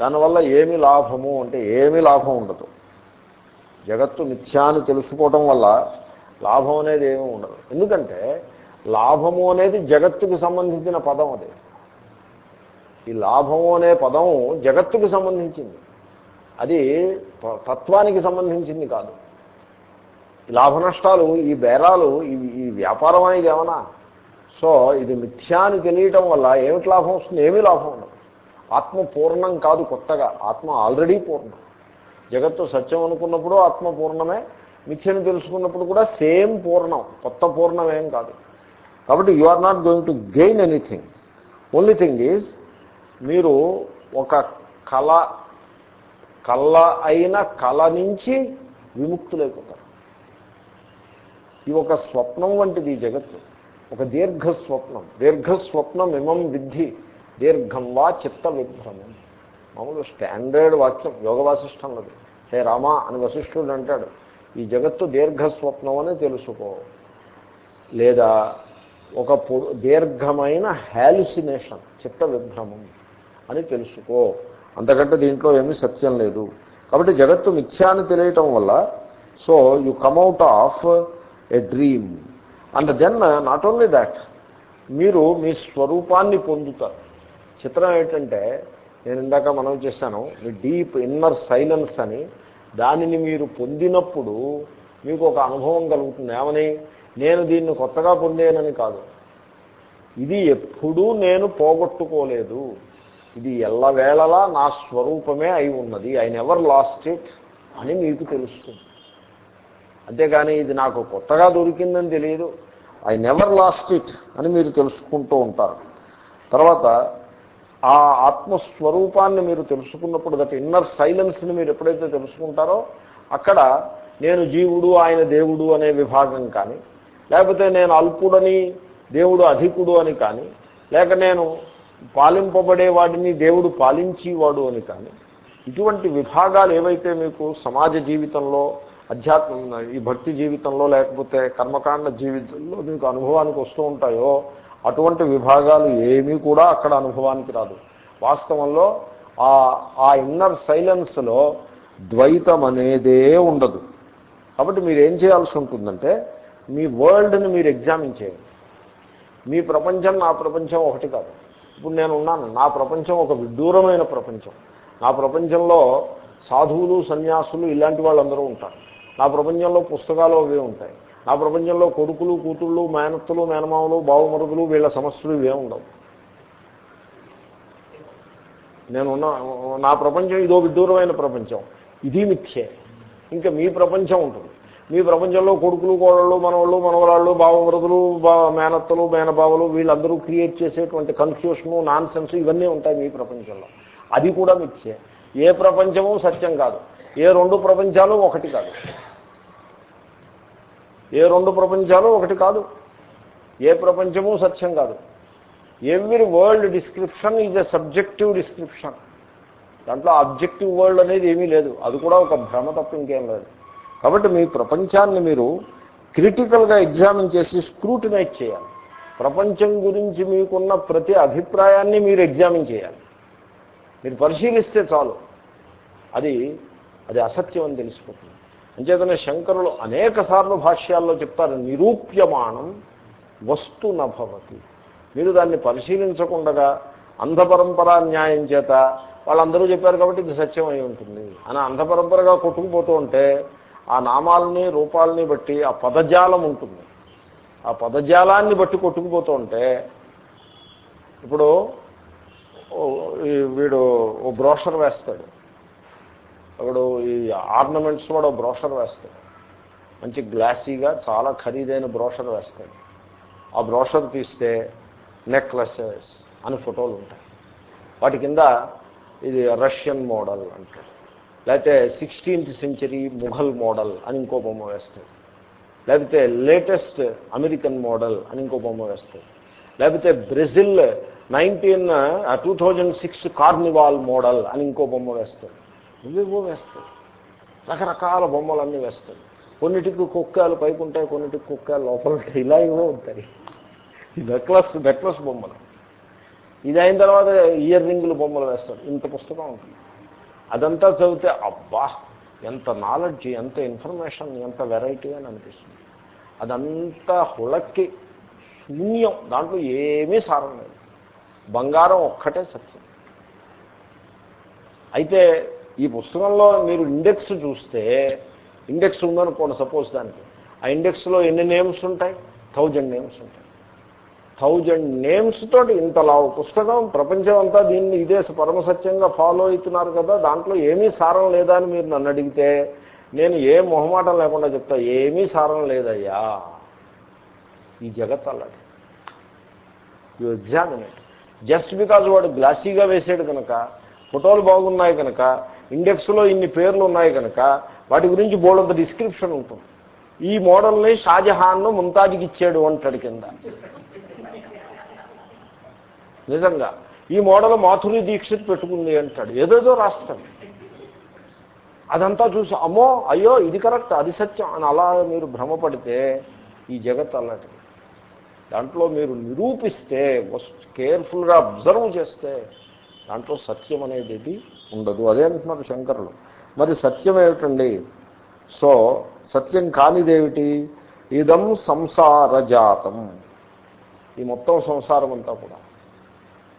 దానివల్ల ఏమి లాభము అంటే ఏమీ లాభం ఉండదు. జగత్తు మిథ్యా అని తెలుసుకోవటం వల్ల లాభం అనేది ఏమీ ఉండదు. ఎందుకంటే లాభము అనేది జగత్తుకు సంబంధించిన పదం అది. ఈ లాభము అనే పదం జగత్తుకు సంబంధించింది. అది తత్వానికి సంబంధించింది కాదు. లాభ నష్టాలు ఈ బేరాలు ఈ వ్యాపారం అనేది ఏమన్నా సో ఇది మిథ్యాన్ని తెలియటం వల్ల ఏమిటి లాభం వస్తుంది? ఏమీ లాభం ఉండదు. ఆత్మ పూర్ణం కాదు కొత్తగా. ఆత్మ ఆల్రెడీ పూర్ణం. జగత్తు సత్యం అనుకున్నప్పుడు ఆత్మ పూర్ణమే. మిథ్యను తెలుసుకున్నప్పుడు కూడా సేమ్ పూర్ణం. కొత్త పూర్ణం ఏం కాదు. కాబట్టి you are not going to gain anything only thing is మీరు ఒక కళ కళ్ళ అయిన కళ నుంచి విముక్తులైపోతారు. ఈ ఒక స్వప్నం వంటిది ఈ జగత్తు. ఒక దీర్ఘ స్వప్నం దీర్ఘ స్వప్నం ఇమం విద్ధి దీర్ఘం వా చిత్త విభ్రమం. మామూలు స్టాండర్డ్ వాక్యం యోగ వాసిష్టంలోది హే రామా అని వశిష్ఠుడు అంటాడు. ఈ జగత్తు దీర్ఘ స్వప్నం అని తెలుసుకో. లేదా ఒక దీర్ఘమైన హ్యాలిసినేషన్ చిత్త విభ్రమం అని తెలుసుకో. అంతకంటే దీంట్లో ఏమీ సత్యం లేదు. కాబట్టి జగత్తు మిథ్యాన్ని తెలియటం వల్ల so you come out of a dream and then not only that మీరు మీ స్వరూపాన్ని పొందుతారు. చిత్రం ఏంటంటే నేను ఇందాక మనం చేశాను మీ డీప్ ఇన్నర్ సైలెన్స్ అని. దానిని మీరు పొందినప్పుడు మీకు ఒక అనుభవం కలుగుతుంది. ఏమని? నేను దీన్ని కొత్తగా పొందేనని కాదు. ఇది ఎప్పుడూ నేను పోగొట్టుకోలేదు. ఇది ఎల్లవేళలా నా స్వరూపమే అయి ఉన్నది. ఐ నెవర్ లాస్ట్ ఇట్ అని మీకు తెలుస్తుంది. అంతేగాని ఇది నాకు కొత్తగా దొరికిందని తెలియదు. ఐ నెవర్ లాస్ట్ ఇట్ అని మీరు తెలుసుకుంటూ ఉంటారు. తర్వాత ఆ ఆత్మస్వరూపాన్ని మీరు తెలుసుకున్నప్పుడు దట్ ఇన్నర్ సైలెన్స్ని మీరు ఎప్పుడైతే తెలుసుకుంటారో అక్కడ నేను జీవుడు ఆయన దేవుడు అనే విభాగం కానీ లేకపోతే నేను అల్పుడని దేవుడు అధికుడు అని కానీ లేక నేను పాలింపబడేవాడిని దేవుడు పాలించేవాడు అని కానీ ఇటువంటి విభాగాలు ఏవైతే మీకు సమాజ జీవితంలో అధ్యాత్మ ఈ భక్తి జీవితంలో లేకపోతే కర్మకాండ జీవితంలో మీకు అనుభవానికి వస్తూ ఉంటాయో అటువంటి విభాగాలు ఏమీ కూడా అక్కడ అనుభవానికి రాదు. వాస్తవంలో ఆ ఆ ఇన్నర్ సైలెన్స్లో ద్వైతం అనేదే ఉండదు. కాబట్టి మీరు ఏం చేయాల్సి ఉంటుందంటే మీ వరల్డ్ని మీరు ఎగ్జామిన్ చేయండి. మీ ప్రపంచం నా ప్రపంచం ఒకటి కాదు. ఇప్పుడు నేను ఉన్నాను. నా ప్రపంచం ఒక విడ్డూరమైన ప్రపంచం. నా ప్రపంచంలో సాధువులు సన్యాసులు ఇలాంటి వాళ్ళందరూ ఉంటారు. నా ప్రపంచంలో పుస్తకాలు అవే ఉంటాయి. నా ప్రపంచంలో కొడుకులు కూతుళ్ళు మేనత్తలు మేనమామలు బావుమరుదులు వీళ్ళ సమస్యలు ఇవే ఉండవు. నేను ఉన్న నా ప్రపంచం ఇదో విడ్డూరమైన ప్రపంచం. ఇది మిథ్యే. ఇంకా మీ ప్రపంచం ఉంటుంది. మీ ప్రపంచంలో కొడుకులు కోడళ్ళు మనవాళ్ళు మనవరాళ్ళు బావమృతులు బా మేనత్తలు మేనబావలు వీళ్ళందరూ క్రియేట్ చేసేటువంటి కన్ఫ్యూషను నాన్ ఇవన్నీ ఉంటాయి మీ ప్రపంచంలో. అది కూడా మిథ్యే. ఏ ప్రపంచము సత్యం కాదు. ఏ రెండు ప్రపంచాలు ఒకటి కాదు. ఏ రెండు ప్రపంచాలు ఒకటి కాదు. ఏ ప్రపంచము సత్యం కాదు. Every world description is a subjective description దాంట్లో అబ్జెక్టివ్ వరల్డ్ అనేది ఏమీ లేదు. అది కూడా ఒక భ్రమ తప్ప ఇంకేం లేదు. కాబట్టి మీ ప్రపంచాన్ని మీరు క్రిటికల్గా ఎగ్జామిన్ చేసి స్క్రూటినైజ్ చేయాలి. ప్రపంచం గురించి మీకున్న ప్రతి అభిప్రాయాన్ని మీరు ఎగ్జామిన్ చేయాలి. మీరు పరిశీలిస్తే చాలు. అది అది అసత్యం అని తెలిసిపోతుంది. అంచేతనే శంకరులు అనేక సార్లు భాష్యాల్లో చెప్తారు నిరూప్యమానం వస్తు నభవతి మీరు దాన్ని పరిశీలించకుండా అంధపరంపరా న్యాయం చేత వాళ్ళందరూ చెప్పారు కాబట్టి ఇది సత్యం అయి ఉంటుంది అని అంధపరంపరగా కొట్టుకుపోతూ ఉంటే ఆ నామాలని రూపాలని బట్టి ఆ పదజాలం ఉంటుంది. ఆ పదజాలాన్ని బట్టి కొట్టుకుపోతూ ఉంటే ఇప్పుడు వీడు ఓ బ్రోషర్ వేస్తాడు. ఇప్పుడు ఈ ఆర్నమెంట్స్ కూడా బ్రోషర్ వేస్తాడు. మంచి గ్లాసీగా చాలా ఖరీదైన బ్రోషర్ వేస్తాడు. ఆ బ్రోషర్ తీస్తే నెక్లెసెస్ అని ఫోటోలు ఉంటాయి. వాటి కింద ఇది రష్యన్ మోడల్ అంటాడు లేకపోతే సిక్స్టీన్త్ సెంచరీ ముఘల్ మోడల్ అని ఇంకో బొమ్మ వేస్తాడు. లేకపోతే లేటెస్ట్ అమెరికన్ మోడల్ అని ఇంకో బొమ్మ వేస్తాడు. లేకపోతే Brazil nineteen two thousand six carnival model అని ఇంకో బొమ్మ వేస్తాడు. ఇవేవో వేస్తాడు రకరకాల బొమ్మలన్నీ వేస్తాడు కొన్నిటికి కుక్కలు పైకి ఉంటాయి కొన్నిటికి కుక్కలు లోపల ఉంటాయి ఇలా ఏవో ఉంటాయి. ఈ నెక్లెస్ నెక్లెస్ బొమ్మలు. ఇది అయిన తర్వాత ఇయర్ రింగులు బొమ్మలు వేస్తాడు ఇంత పుస్తకం ఉంటుంది అదంతా చదివితే అబ్బా ఎంత నాలెడ్జ్ ఎంత ఇన్ఫర్మేషన్ ఎంత వెరైటీ అని అనిపిస్తుంది. అదంతా హుళక్కి శూన్యం. దాంట్లో ఏమీ సారం లేదు. బంగారం ఒక్కటే సత్యం. అయితే ఈ పుస్తకంలో మీరు ఇండెక్స్ చూస్తే ఇండెక్స్ ఉందనుకోండి సపోజ్ దానికి. ఆ ఇండెక్స్లో ఎన్ని నేమ్స్ ఉంటాయి? థౌజండ్ నేమ్స్ ఉంటాయి. థౌజండ్ నేమ్స్ తోటి ఇంతలా పుస్తకం ప్రపంచం అంతా దీన్ని ఇదే పరమసత్యంగా ఫాలో అవుతున్నారు కదా దాంట్లో ఏమీ సారం లేదా అని మీరు నన్ను అడిగితే నేను ఏ మొహమాటం లేకుండా చెప్తా ఏమీ సారం లేదయ్యా. ఈ జగత్ అలాంటి యు ఎగ్జామినేట్ జస్ట్ బికాజ్ వాడు గ్లాసీగా వేసాడు కనుక ఫోటోలు బాగున్నాయి కనుక ఇండెక్స్లో ఇన్ని పేర్లు ఉన్నాయి కనుక వాటి గురించి బోర్డంత డిస్క్రిప్షన్ ఉంటుంది. ఈ మోడల్ని షాజహాన్ను ముంతాజ్కి ఇచ్చాడు అంటాడు కింద. నిజంగా ఈ మోడల్ మాధురి దీక్షిత్ పెట్టుకుంది అంటాడు. ఏదేదో రాస్తాడు. అదంతా చూసి అమ్మో అయ్యో ఇది కరెక్ట్ అది సత్యం అని అలా మీరు భ్రమపడితే ఈ జగత్ అలాంటిది. దాంట్లో మీరు నిరూపిస్తే కేర్ఫుల్గా అబ్జర్వ్ చేస్తే దాంట్లో సత్యం అనేది ఉండదు. అదే అంటున్నారు శంకరులు. మరి సత్యం ఏమిటండి? సో సత్యం కానిదేమిటి? ఇదం సంసారజాతం. ఈ మొత్తం సంసారం అంతా కూడా.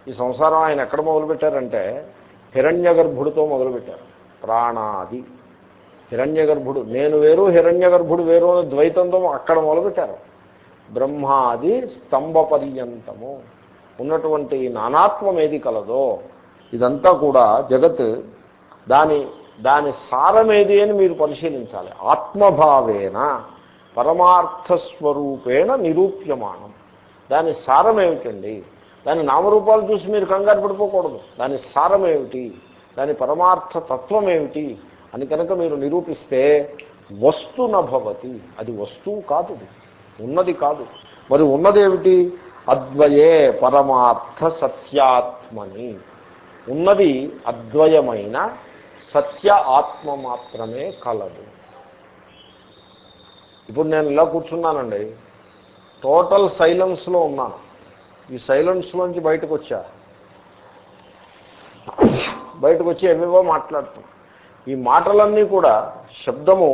ఈ సంసారం ఆయన ఎక్కడ మొదలుపెట్టారంటే హిరణ్య గర్భుడితో మొదలుపెట్టారు. ప్రాణాది. హిరణ్య గర్భుడు నేను వేరు హిరణ్య గర్భుడు వేరు అని ద్వైతంతో అక్కడ మొదలుపెట్టారు. బ్రహ్మాది స్తంభ పర్యంతము ఉన్నటువంటి నానాత్మం ఏది కలదో ఇదంతా కూడా జగత్ దాని దాని సారమేది అని మీరు పరిశీలించాలి. ఆత్మభావేన పరమార్థస్వరూపేణ నిరూప్యమానం. దాని సారం ఏమిటండి దాని నామరూపాలు చూసి మీరు కంగారు పడిపోకూడదు. దాని సారం ఏమిటి దాని పరమార్థ తత్వం ఏమిటి అని కనుక మీరు నిరూపిస్తే వస్తు నభవతి. అది వస్తువు కాదు ఉన్నది కాదు. మరి ఉన్నదేమిటి? అద్వయే పరమార్థ సత్యాత్మని. ఉన్నది అద్వయమైన సత్య ఆత్మ మాత్రమే కలదు. ఇప్పుడు నేను ఇలా కూర్చున్నానండి. టోటల్ సైలెన్స్లో ఉన్నాను. ఈ సైలెన్స్లోంచి బయటకు వచ్చా బయటకు వచ్చి ఏమేవో మాట్లాడుతున్నాను ఈ మాటలన్నీ కూడా శబ్దము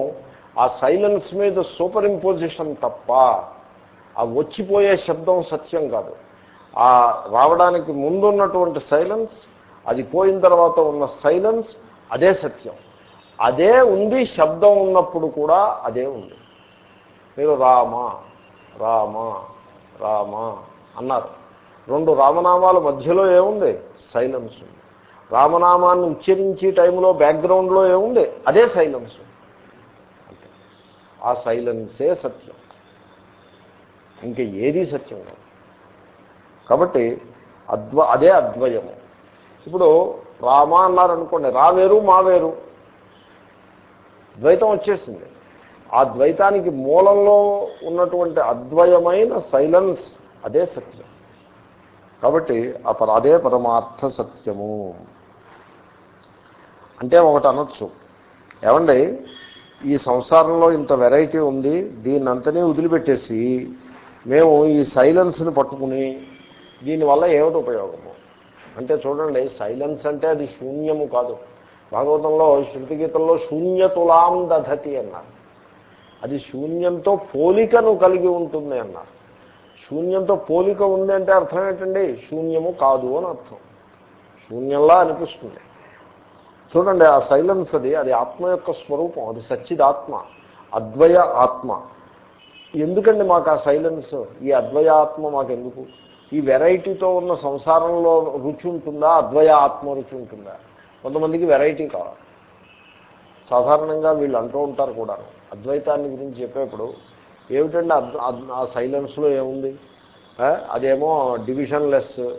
ఆ సైలెన్స్ మీద సూపర్ ఇంపోజిషన్ తప్ప ఆ వచ్చిపోయే శబ్దం సత్యం కాదు. ఆ రావడానికి ముందున్నటువంటి సైలెన్స్ అది పోయిన తర్వాత ఉన్న సైలెన్స్ అదే సత్యం. అదే ఉంది శబ్దం ఉన్నప్పుడు కూడా అదే ఉంది. మీరు రామ రామ రామ అన్నారు. రెండు రామనామాల మధ్యలో ఏముంది? సైలెన్స్ ఉంది. రామనామాన్ని ఉచ్చరించి టైంలో బ్యాక్గ్రౌండ్లో ఏముంది? అదే సైలెన్స్ ఆ సైలెన్సే సత్యం. ఇంకా ఏది సత్యం కాదు. కాబట్టి అద్వ అదే అద్వయము. ఇప్పుడు రామ అన్నారనుకోండి రా వేరు మా వేరు. ద్వైతం వచ్చేసింది. ఆ ద్వైతానికి మూలంలో ఉన్నటువంటి అద్వయమైన సైలెన్స్ అదే సత్యం. కాబట్టి ఆ పర అదే పరమార్థ సత్యము. అంటే ఒకటి అనొచ్చు. ఏమండి? ఈ సంసారంలో ఇంత వెరైటీ ఉంది దీన్నంతనే వదిలిపెట్టేసి మేము ఈ సైలెన్స్ని పట్టుకుని దీనివల్ల ఏమిటి ఉపయోగము? అంటే చూడండి సైలెన్స్ అంటే అది శూన్యము కాదు. భాగవతంలో శృతి గీతంలో శూన్యతులాం దధతి అన్నారు. అది శూన్యంతో పోలికను కలిగి ఉంటుంది అన్నారు. శూన్యంతో పోలిక ఉంది అంటే అర్థం ఏంటండి? శూన్యము కాదు అని అర్థం. శూన్యంలా అనిపిస్తుంది. చూడండి ఆ సైలెన్స్ అది అది ఆత్మ యొక్క స్వరూపం అది సచ్చిదాత్మ అద్వయ ఆత్మ. ఎందుకండి మాకు ఆ సైలెన్స్ ఈ అద్వయ ఆత్మ మాకెందుకు? ఈ వెరైటీతో ఉన్న సంసారంలో రుచి ఉంటుందా అద్వయ ఆత్మ రుచి ఉంటుందా? కొంతమందికి వెరైటీ కావాలి. సాధారణంగా వీళ్ళు అంటూ ఉంటారు కూడా. అద్వైతాన్ని గురించి చెప్పేప్పుడు ఏమిటండి ఆ సైలెన్స్లో ఏముంది? అదేమో డివిజన్ లెస్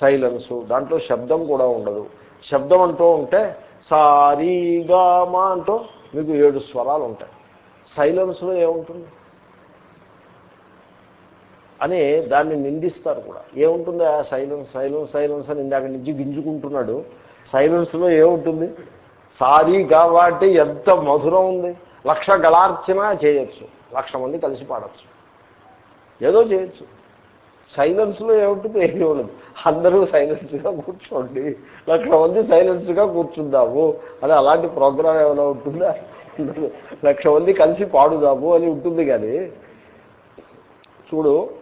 సైలెన్సు. దాంట్లో శబ్దం కూడా ఉండదు. శబ్దం అంటూ ఉంటే సారీగామా అంటూ మీకు ఏడు స్వరాలు ఉంటాయి. సైలెన్స్లో ఏముంటుంది? అని దాన్ని నిందిస్తారు కూడా. ఏముంటుంది? ఆ సైలెన్స్ సైలెన్స్ సైలెన్స్ అని ఇందాక నుంచి గింజుకుంటున్నాడు. సైలెన్స్లో ఏముంటుంది? సారీ కాబట్టి ఎంత మధురం ఉంది. లక్ష గళార్చన చేయొచ్చు. లక్ష మంది కలిసి పాడచ్చు. ఏదో చేయొచ్చు. సైలెన్స్లో ఏముంటుంది? ఏమీ ఉండదు. అందరూ సైలెన్స్గా కూర్చోండి. లక్ష మంది సైలెన్స్గా కూర్చుందాము అని అలాంటి ప్రోగ్రామ్ ఏమైనా ఉంటుందా? లక్ష మంది కలిసి పాడుదాము అని ఉంటుంది కానీ చూడు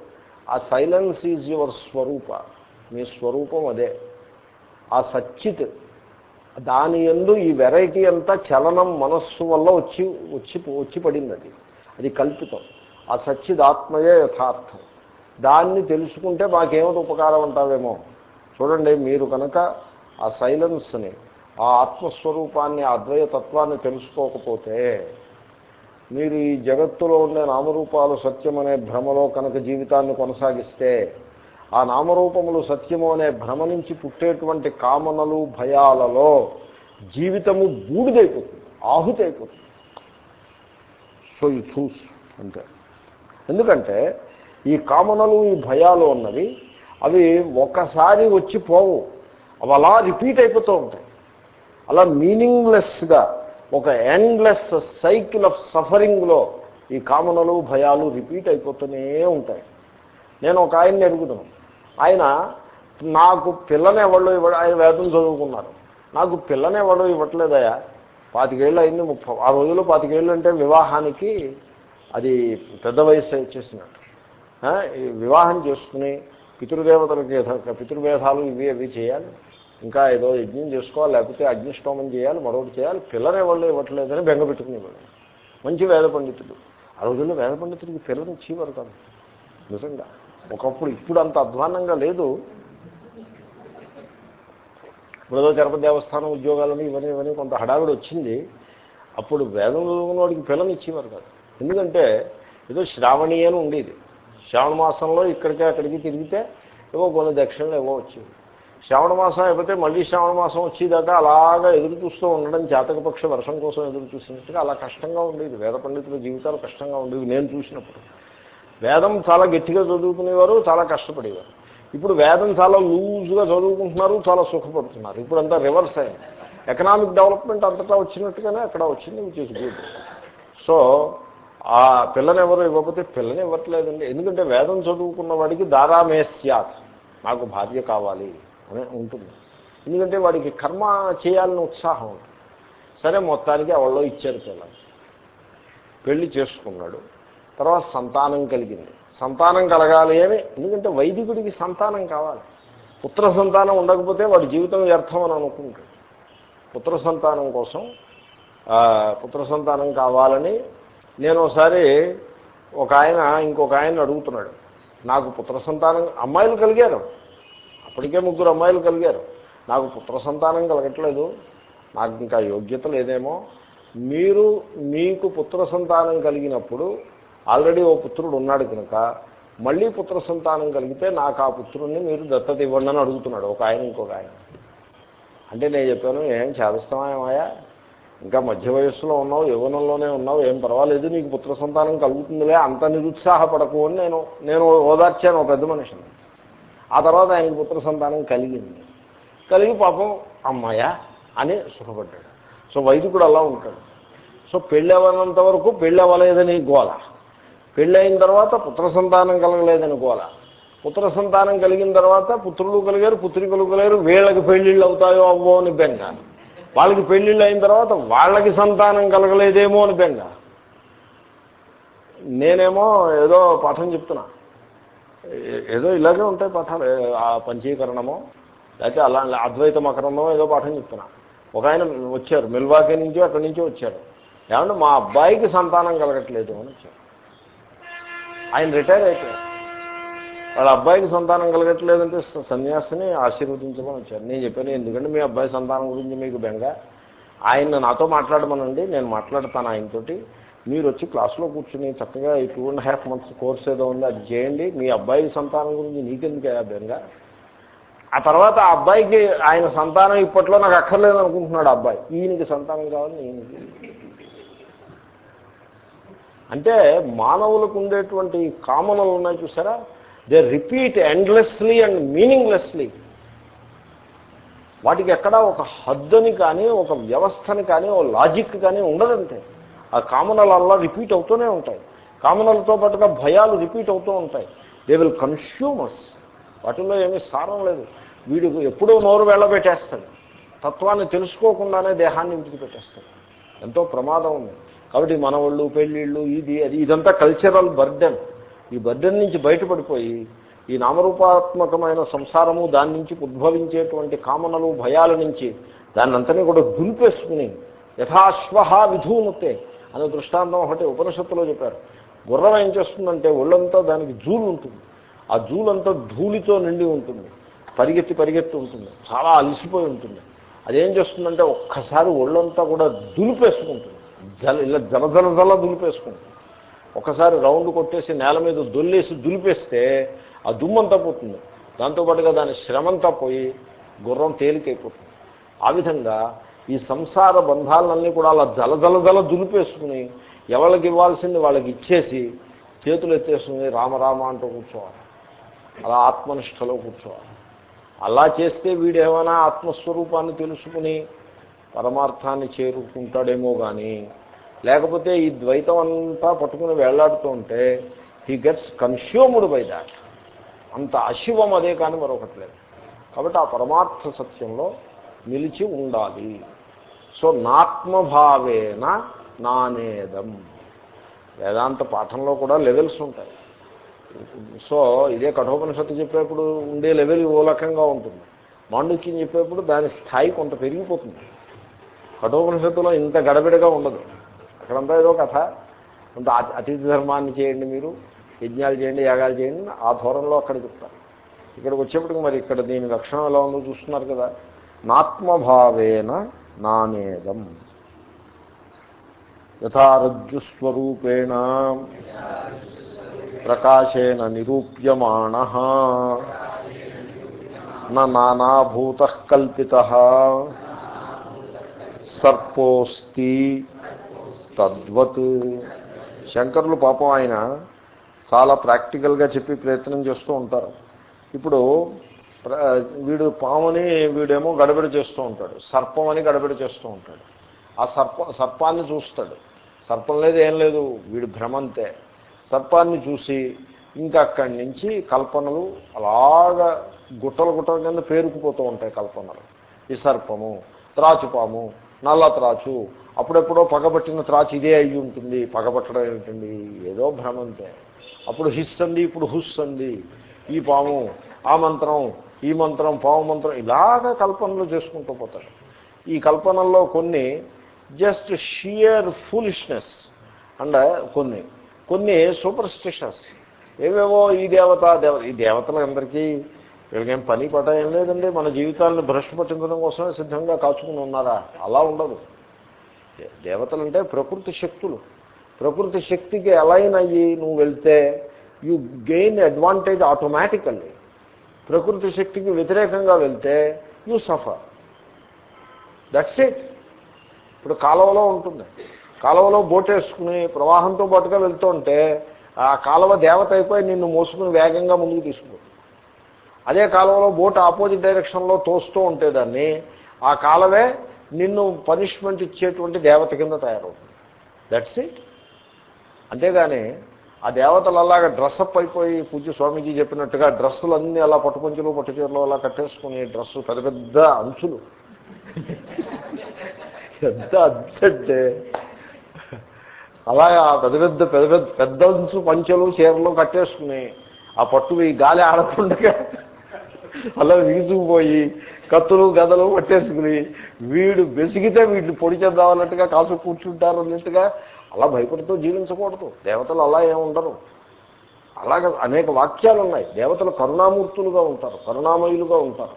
ఆ సైలెన్స్ ఈజ్ యువర్ స్వరూప. మీ స్వరూపం అదే ఆ సచ్చిత్ దాని ఎందు ఈ వెరైటీ అంతా చలనం మనస్సు వల్ల వచ్చి వచ్చి వచ్చి పడింది అది. అది కల్పితం. ఆ సచ్చిదాత్మయే యథార్థం. దాన్ని తెలుసుకుంటే మాకేమిటి ఉపకారం అంటావేమో? చూడండి మీరు కనుక ఆ సైలెన్స్ని ఆ ఆత్మస్వరూపాన్ని ఆ అద్వైతత్వాన్ని తెలుసుకోకపోతే మీరు ఈ జగత్తులో ఉండే నామరూపాలు సత్యమనే భ్రమలో కనుక జీవితాన్ని కొనసాగిస్తే ఆ నామరూపములు సత్యము అనే భ్రమ నుంచి పుట్టేటువంటి కామనలు భయాలలో జీవితము బూడిదైపోతుంది ఆహుతి అయిపోతుంది సో యూ చూస్ అంతే. ఎందుకంటే ఈ కామనలు ఈ భయాలు ఉన్నవి అవి ఒకసారి వచ్చి పోవు. అవి అలా రిపీట్ అయిపోతూ ఉంటాయి. అలా మీనింగ్లెస్గా ఒక ఎండ్లెస్ సైకిల్ ఆఫ్ సఫరింగ్లో ఈ కామనలు భయాలు రిపీట్ అయిపోతూనే ఉంటాయి. నేను ఒక ఆయన్ని ఎరుగుతాను ఆయన నాకు పిల్లని ఎవరు ఇవ్వ ఆయన వేదం చదువుకున్నారు. నాకు పిల్లని ఎవరు ఇవ్వట్లేదయా పాతికేళ్ళు అయింది ముప్పై ఆ రోజుల్లో పాతికేళ్ళు అంటే వివాహానికి అది పెద్ద వయసు వచ్చేసినట్టు. వివాహం చేసుకుని పితృదేవతలకి పితృవేధాలు ఇవి అవి చేయాలి. ఇంకా ఏదో యజ్ఞం చేసుకోవాలి లేకపోతే అగ్నిష్టోమం చేయాలి మరొకటి చేయాలి పిల్లనే వాళ్ళు ఇవ్వట్లేదని బెంగ పెట్టుకునేవాడు మంచి వేద పండితుడు ఆ రోజుల్లో వేద పండితుడికి పిల్లలు ఇచ్చేవారు కాదు. నిజంగా. ఒకప్పుడు ఇప్పుడు అంత అధ్వానంగా లేదు. ఇప్పుడు ఏదో తిరుపతి దేవస్థానం ఉద్యోగాలని ఇవన్నీ ఇవన్నీ కొంత హడావిడి వచ్చింది. అప్పుడు వేదం చదువుకున్న వాడికి పిల్లలు ఇచ్చేవారు కాదు. ఎందుకంటే ఏదో శ్రావణి అని ఉండేది. శ్రావణ మాసంలో ఇక్కడికి అక్కడికి తిరిగితే ఏవో కొన్ని దక్షిణలు ఏవో వచ్చేవి. శ్రావణ మాసం అయిపోతే మళ్ళీ శ్రావణ మాసం వచ్చేదాకా అలాగా ఎదురు చూస్తూ ఉండడం జాతకపక్ష వర్షం కోసం ఎదురు చూసినట్టుగా అలా కష్టంగా ఉండేది. వేద పండితుల జీవితాలు కష్టంగా ఉండేవి నేను చూసినప్పుడు. వేదం చాలా గట్టిగా చదువుకునేవారు చాలా కష్టపడేవారు. ఇప్పుడు వేదం చాలా లూజ్గా చదువుకుంటున్నారు చాలా సుఖపడుతున్నారు. ఇప్పుడు అంతా రివర్స్ అయింది. ఎకనామిక్ డెవలప్మెంట్ అంతటా వచ్చినట్టుగానే అక్కడ వచ్చింది విచ్ ఇస్ గుడ్ సో ఆ పిల్లని ఎవరు ఇవ్వకపోతే పిల్లని ఇవ్వట్లేదండి. ఎందుకంటే వేదం చదువుకున్న వాడికి దారామే నాకు భార్య కావాలి. అని ఉంటుంది. ఎందుకంటే వాడికి కర్మ చేయాలని ఉత్సాహం ఉంటుంది. సరే మొత్తానికి ఎవరో ఇచ్చారు పిల్లలు పెళ్ళి చేసుకున్నాడు. తర్వాత సంతానం కలిగింది. సంతానం కలగాలి అని ఎందుకంటే వైదికుడికి సంతానం కావాలి. పుత్ర సంతానం ఉండకపోతే వాడి జీవితం వ్యర్థం అని అనుకుంటాడు. పుత్ర సంతానం కోసం పుత్ర సంతానం కావాలని నేను ఒకసారి ఒక ఆయన ఇంకొక ఆయన అడుగుతున్నాడు. నాకు పుత్ర సంతానం అమ్మాయిలు కలిగారు. ఇప్పటికే ముగ్గురు అమ్మాయిలు కలిగారు. నాకు పుత్ర సంతానం కలగట్లేదు. నాకు ఇంకా యోగ్యత లేదేమో. మీరు మీకు పుత్ర సంతానం కలిగినప్పుడు ఆల్రెడీ ఓ పుత్రుడు ఉన్నాడు కనుక మళ్ళీ పుత్ర సంతానం కలిగితే నాకు ఆ పుత్రుడిని మీరు దత్తత ఇవ్వండి అని అడుగుతున్నాడు. ఒక ఆయన ఇంకొక ఆయన. అంటే నేను చెప్పాను ఏం చేదస్తామాయమాయా ఇంకా మధ్య వయస్సులో ఉన్నావు యువనంలోనే ఉన్నావు ఏం పర్వాలేదు నీకు పుత్ర సంతానం కలుగుతుందిలే అంత నిరుత్సాహపడకు అని నేను నేను ఓదార్చాను ఒక పెద్ద మనిషిని. ఆ తర్వాత ఆయనకు పుత్ర సంతానం కలిగింది. కలిగి పాపం అమ్మాయా అని సుఖపడ్డాడు. సో వైదికుడు అలా ఉంటాడు. సో పెళ్ళి అవ్వనంత వరకు పెళ్ళి అవ్వలేదని గోల. పెళ్ళి అయిన తర్వాత పుత్ర సంతానం కలగలేదని గోల. పుత్ర సంతానం కలిగిన తర్వాత పుత్రులు కలిగారు పుత్రికలు కలిగారు వీళ్ళకి పెళ్ళిళ్ళు అవుతాయో అవ్వో అని బెంగ. వాళ్ళకి పెళ్ళిళ్ళు అయిన తర్వాత వాళ్ళకి సంతానం కలగలేదేమో అని బెంగ. నేనేమో ఏదో పాఠం చెప్తున్నా. ఏదో ఇలాగే ఉంటాయి పాఠాలు. ఆ పంచీకరణమో లేకపోతే అలా అద్వైత మకరణమో ఏదో పాఠం చెప్తున్నా. ఒక ఆయన వచ్చారు మిల్వాకి నుంచో అక్కడి నుంచో వచ్చారు. ఏమంటే మా అబ్బాయికి సంతానం కలగట్లేదు అని వచ్చారు. ఆయన రిటైర్ అయిపోయారు. వాళ్ళ అబ్బాయికి సంతానం కలగట్లేదంటే సన్యాసిని ఆశీర్వదించమని వచ్చారు. నేను చెప్పాను ఎందుకంటే మీ అబ్బాయి సంతానం గురించి మీకు బెంగ. ఆయన నాతో మాట్లాడమనండి నేను మాట్లాడతాను ఆయనతోటి. మీరు వచ్చి క్లాస్లో కూర్చుని చక్కగా ఈ two and half months course ఏదో ఉంది అది చేయండి. మీ అబ్బాయి సంతానం గురించి నీకెందుకు అభ్యంగా ఆ తర్వాత ఆ అబ్బాయికి ఆయన సంతానం ఇప్పట్లో నాకు అక్కర్లేదు అనుకుంటున్నాడు ఆ అబ్బాయి. ఈయనకి సంతానం కావాలి ఈయనకి అంటే మానవులకు ఉండేటువంటి కామనలు ఉన్నాయి చూసారా? They repeat endlessly and meaninglessly వాటికి ఎక్కడ ఒక హద్దుని కానీ ఒక వ్యవస్థని కానీ ఒక లాజిక్ కానీ ఉండదంతే. ఆ కామనలు అలా రిపీట్ అవుతూనే ఉంటాయి. కామనలతో పాటుగా భయాలు రిపీట్ అవుతూ ఉంటాయి. దే విల్ కన్స్యూమర్స్ వాటిల్లో ఏమీ సారం లేదు. వీడు ఎప్పుడూ నోరు వెళ్ళబెట్టేస్తాడు. తత్వాన్ని తెలుసుకోకుండానే దేహాన్ని విడిచిపెట్టేస్తాడు ఎంతో ప్రమాదం ఉంది. కాబట్టి మనవాళ్ళు పెళ్ళిళ్ళు ఇది అది ఇదంతా కల్చరల్ బర్డెన్ ఈ బర్డెన్ నుంచి బయటపడిపోయి ఈ నామరూపాత్మకమైన సంసారము దాని నుంచి ఉద్భవించేటువంటి కామనలు భయాల నుంచి దాన్నంతనే కూడా దులిపేసుకుని యథాశ్వహ విధూనుతే అనే దృష్టాంతం ఒకటి ఉపనిషత్తులో చెప్పారు. గుర్రం ఏం చేస్తుందంటే ఒళ్ళంతా దానికి జూలు ఉంటుంది. ఆ జూలంతా ధూళితో నిండి ఉంటుంది. పరిగెత్తి పరిగెత్తి ఉంటుంది. చాలా అలసిపోయి ఉంటుంది. అదేం చేస్తుందంటే ఒక్కసారి ఒళ్ళంతా కూడా దులిపేసుకుంటుంది. జల ఇలా జల జల జల దులిపేసుకుంటుంది. ఒకసారి రౌండ్ కొట్టేసి నేల మీద దొల్లేసి దులిపేస్తే ఆ దుమ్మంతా పోతుంది. దాంతోపాటుగా దాని శ్రమంతా పోయి గుర్రం తేలికైపోతుంది. ఆ విధంగా ఈ సంసార బంధాలన్నీ కూడా అలా జలజలజల దులిపేసుకుని ఎవరికి ఇవ్వాల్సింది వాళ్ళకి ఇచ్చేసి చేతులు ఎత్తేసుకుని రామరామ అంటూ కూర్చోవాలి. అలా ఆత్మనిష్టలో కూర్చోవాలి. అలా చేస్తే వీడేమైనా ఆత్మస్వరూపాన్ని తెలుసుకుని పరమార్థాన్ని చేరుకుంటాడేమో కానీ లేకపోతే ఈ ద్వైతం అంతా పట్టుకుని వేళ్ళాడుతూ ఉంటే he gets consumed by that అంత అశివం అదే కానీ మరొకటి లేదు. కాబట్టి ఆ పరమార్థ సత్యంలో నిలిచి ఉండాలి. సో నాత్మభావేన నానేదం. వేదాంత పాఠంలో కూడా లెవెల్స్ ఉంటాయి. సో ఇదే కఠోపనిషత్తు చెప్పేప్పుడు ఉండే లెవెల్ ఓ రకంగా ఉంటుంది. మాండుక్యం చెప్పేప్పుడు దాని స్థాయి కొంత పెరిగిపోతుంది. కఠోపనిషత్తులో ఇంత గడబిడగా ఉండదు. అక్కడంతా ఏదో కథ. కొంత అతిథి ధర్మాన్ని చేయండి మీరు యజ్ఞాలు చేయండి యాగాలు చేయండి ఆ ధోరణిలో అక్కడ చెప్తారు. ఇక్కడికి వచ్చేప్పటికి మరి ఇక్కడ దీని లక్షణం ఎలా ఉందో చూస్తున్నారు కదా. నాత్మభావేన నానేదం. యథారజ్జుస్వరూపేణ ప్రకాశేన నిరూప్యమాణ. నానాభూత కల్పిత. సర్పోస్తి తద్వత్. శంకరులు పాపం ఆయన చాలా ప్రాక్టికల్గా చెప్పి ప్రయత్నం చేస్తూ ఉంటారు. ఇప్పుడు వీడు పాముని వీడేమో గడబడి చేస్తూ ఉంటాడు. సర్పం అని గడబడి చేస్తూ ఉంటాడు. ఆ సర్ప సర్పాన్ని చూస్తాడు. సర్పం లేదు ఏం లేదు వీడు భ్రమంతే. సర్పాన్ని చూసి ఇంకా అక్కడి నుంచి కల్పనలు అలాగా గుట్టలు గుట్టల కింద పేరుకుపోతూ ఉంటాయి కల్పనలు. ఈ సర్పము త్రాచుపాము నల్ల త్రాచు అప్పుడెప్పుడో పగబట్టిన త్రాచు ఇదే అయ్యి ఉంటుంది. పగబట్టడం ఏమిటండి? ఏదో భ్రమంతే. అప్పుడు హిస్ అంది ఇప్పుడు హుస్ అంది ఈ పాము ఆ మంత్రం ఈ మంత్రం పావు మంత్రం ఇలాగ కల్పనలు చేసుకుంటూ పోతాడు. ఈ కల్పనల్లో కొన్ని జస్ట్ షియర్ ఫూలిష్నెస్ అండ్ కొన్ని కొన్ని సూపర్ స్టిషన్స్ ఏవేవో ఈ దేవత దేవత ఈ దేవతలందరికీ వీళ్ళకేం పని పట ఏం లేదండి. మన జీవితాలను భ్రష్టు పట్టించడం కోసమే సిద్ధంగా కాచుకుని ఉన్నారా? అలా ఉండదు. దేవతలంటే ప్రకృతి శక్తులు. ప్రకృతి శక్తికి అలైన్ అయ్యి నువ్వు వెళ్తే యు గెయిన్ అడ్వాంటేజ్ ఆటోమేటికల్లీ ప్రకృతి శక్తికి వ్యతిరేకంగా వెళ్తే యూ సఫర్ దట్స్ ఇట్ ఇప్పుడు కాలువలో ఉంటుంది. కాలువలో బోట్ వేసుకుని ప్రవాహంతో పాటుగా వెళ్తుంటే ఆ కాలువ దేవత అయిపోయి నిన్ను మోసుకుని వేగంగా ముందుకు తీసుకుంటుంది అదే కాలువలో బోట్ ఆపోజిట్ డైరెక్షన్లో తోస్తూ ఉంటే దాన్ని ఆ కాలవే నిన్ను పనిష్మెంట్ ఇచ్చేటువంటి దేవత కింద తయారవుతుంది. దట్స్ ఇట్ అంతేగాని ఆ దేవతలు అలాగా డ్రెస్అప్ అయిపోయి పూజ స్వామీజీ చెప్పినట్టుగా డ్రెస్సులు అన్నీ అలా పట్టుకొంచులు పట్టుచీరలు అలా కట్టేసుకుని డ్రెస్సు పెద్ద పెద్ద అంచులు. పెద్ద అంచంటే అలాగా పెద్ద పెద్ద పెద్ద పెద్ద పెద్ద అంచు పంచెలు చీరలు కట్టేసుకుని ఆ పట్టు గాలి ఆడకుండా అలా వీసుకుపోయి కత్తులు గదలు పట్టేసుకుని వీడు బెసిగితే వీటిని పొడి చేద్దామన్నట్టుగా కాసు కూర్చుంటారు అన్నట్టుగా అలా భయపడుతూ జీవించకూడదు. దేవతలు అలా ఏముండరు అలాగే అనేక వాక్యాలు ఉన్నాయి దేవతలు కరుణామూర్తులుగా ఉంటారు కరుణామయులుగా ఉంటారు.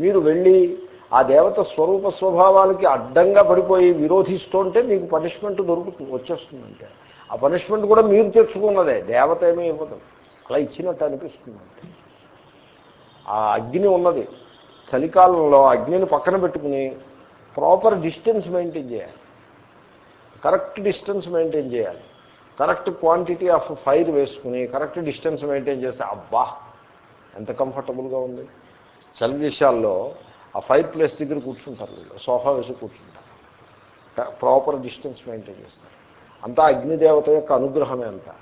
మీరు వెళ్ళి ఆ దేవత స్వరూప స్వభావాలకి అడ్డంగా పడిపోయి విరోధిస్తుంటే మీకు పనిష్మెంట్ దొరుకుతుంది వచ్చేస్తుందంటే. ఆ పనిష్మెంట్ కూడా మీరు తెచ్చుకున్నదే. దేవత ఏమీ ఇవ్వదు. అలా ఇచ్చినట్టు అనిపిస్తుంది ఆ అగ్ని ఉన్నది. చలికాలంలో అగ్నిని పక్కన పెట్టుకుని ప్రాపర్ డిస్టెన్స్ మెయింటైన్ చేయాలి. కరెక్ట్ డిస్టెన్స్ మెయింటైన్ చేయాలి. కరెక్ట్ క్వాంటిటీ ఆఫ్ ఫైర్ వేసుకుని కరెక్ట్ డిస్టెన్స్ మెయింటైన్ చేస్తే అబ్బా ఎంత కంఫర్టబుల్గా ఉంది. చలి దేశాల్లో ఆ ఫైర్ ప్లేస్ దగ్గర కూర్చుంటారు వీళ్ళు సోఫా వేసి కూర్చుంటారు. ప్రాపర్ డిస్టెన్స్ మెయింటైన్ చేస్తారు. అంతా అగ్నిదేవత యొక్క అనుగ్రహమే అంతా.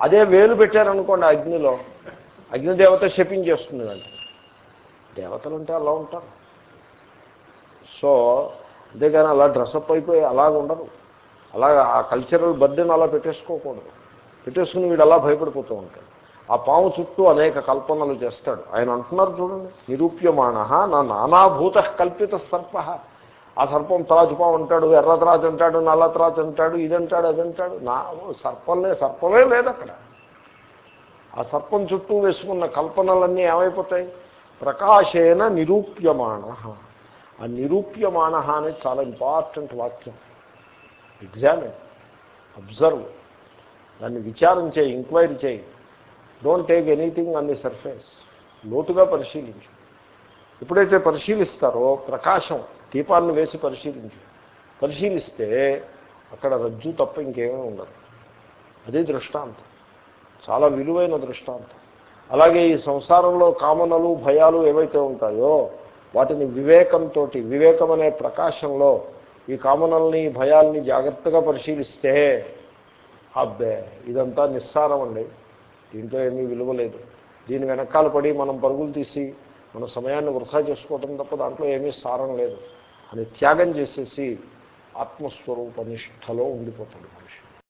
అదే వేలు పెట్టారనుకోండి అగ్నిలో అగ్నిదేవత శపించేస్తుంది అంటే దేవతలు అంటే అలా ఉంటారు. సో అంతేగాని అలా డ్రెస్అప్ అయిపోయి అలాగ ఉండరు అలా ఆ కల్చరల్ బర్డెన్ అలా పెట్టేసుకోకూడదు. పెట్టేసుకుని వీడు అలా భయపడిపోతూ ఉంటాడు. ఆ పాము చుట్టూ అనేక కల్పనలు చేస్తాడు. ఆయన అంటున్నారు చూడండి నిరూప్యమాణ నా నానాభూత కల్పిత సర్ప. ఆ సర్పం త్రాచుపాం అంటాడు ఎర్ర త్రాచు అంటాడు నల్ల త్రాచు అంటాడు ఇదంటాడు అదంటాడు. నా సర్పంలే సర్పమే లేదు అక్కడ. ఆ సర్పం చుట్టూ వేసుకున్న కల్పనలన్నీ ఏమైపోతాయి? ప్రకాశేన నిరూప్యమాణ ఆ నిరూప్యమాణ అనేది చాలా ఇంపార్టెంట్ వాక్యం. ఎగ్జామిన్ అబ్జర్వ్ దాన్ని విచారం చేయి ఎంక్వైరీ చేయి. Don't take anything on the surface లోతుగా పరిశీలించు. ఎప్పుడైతే పరిశీలిస్తారో ప్రకాశం దీపాన్ని వేసి పరిశీలించు. పరిశీలిస్తే అక్కడ రజ్జు తప్ప ఇంకేమీ ఉండదు. అదే దృష్టాంతం. చాలా విలువైన దృష్టాంతం. అలాగే ఈ సంసారంలో కామనలు భయాలు ఏవైతే ఉంటాయో వాటిని వివేకంతో వివేకం అనే ప్రకాశంలో ఈ కామనల్ని భయాల్ని జాగ్రత్తగా పరిశీలిస్తే అబ్బే ఇదంతా నిస్సారం అండి. దీంట్లో ఏమీ విలువ లేదు. దీని వెనకాల పడి మనం పరుగులు తీసి మన సమయాన్ని వృధా చేసుకోవటం తప్ప దాంట్లో ఏమీ సారం లేదు. అని త్యాగం చేసేసి ఆత్మస్వరూప నిష్టలో ఉండిపోతాడు.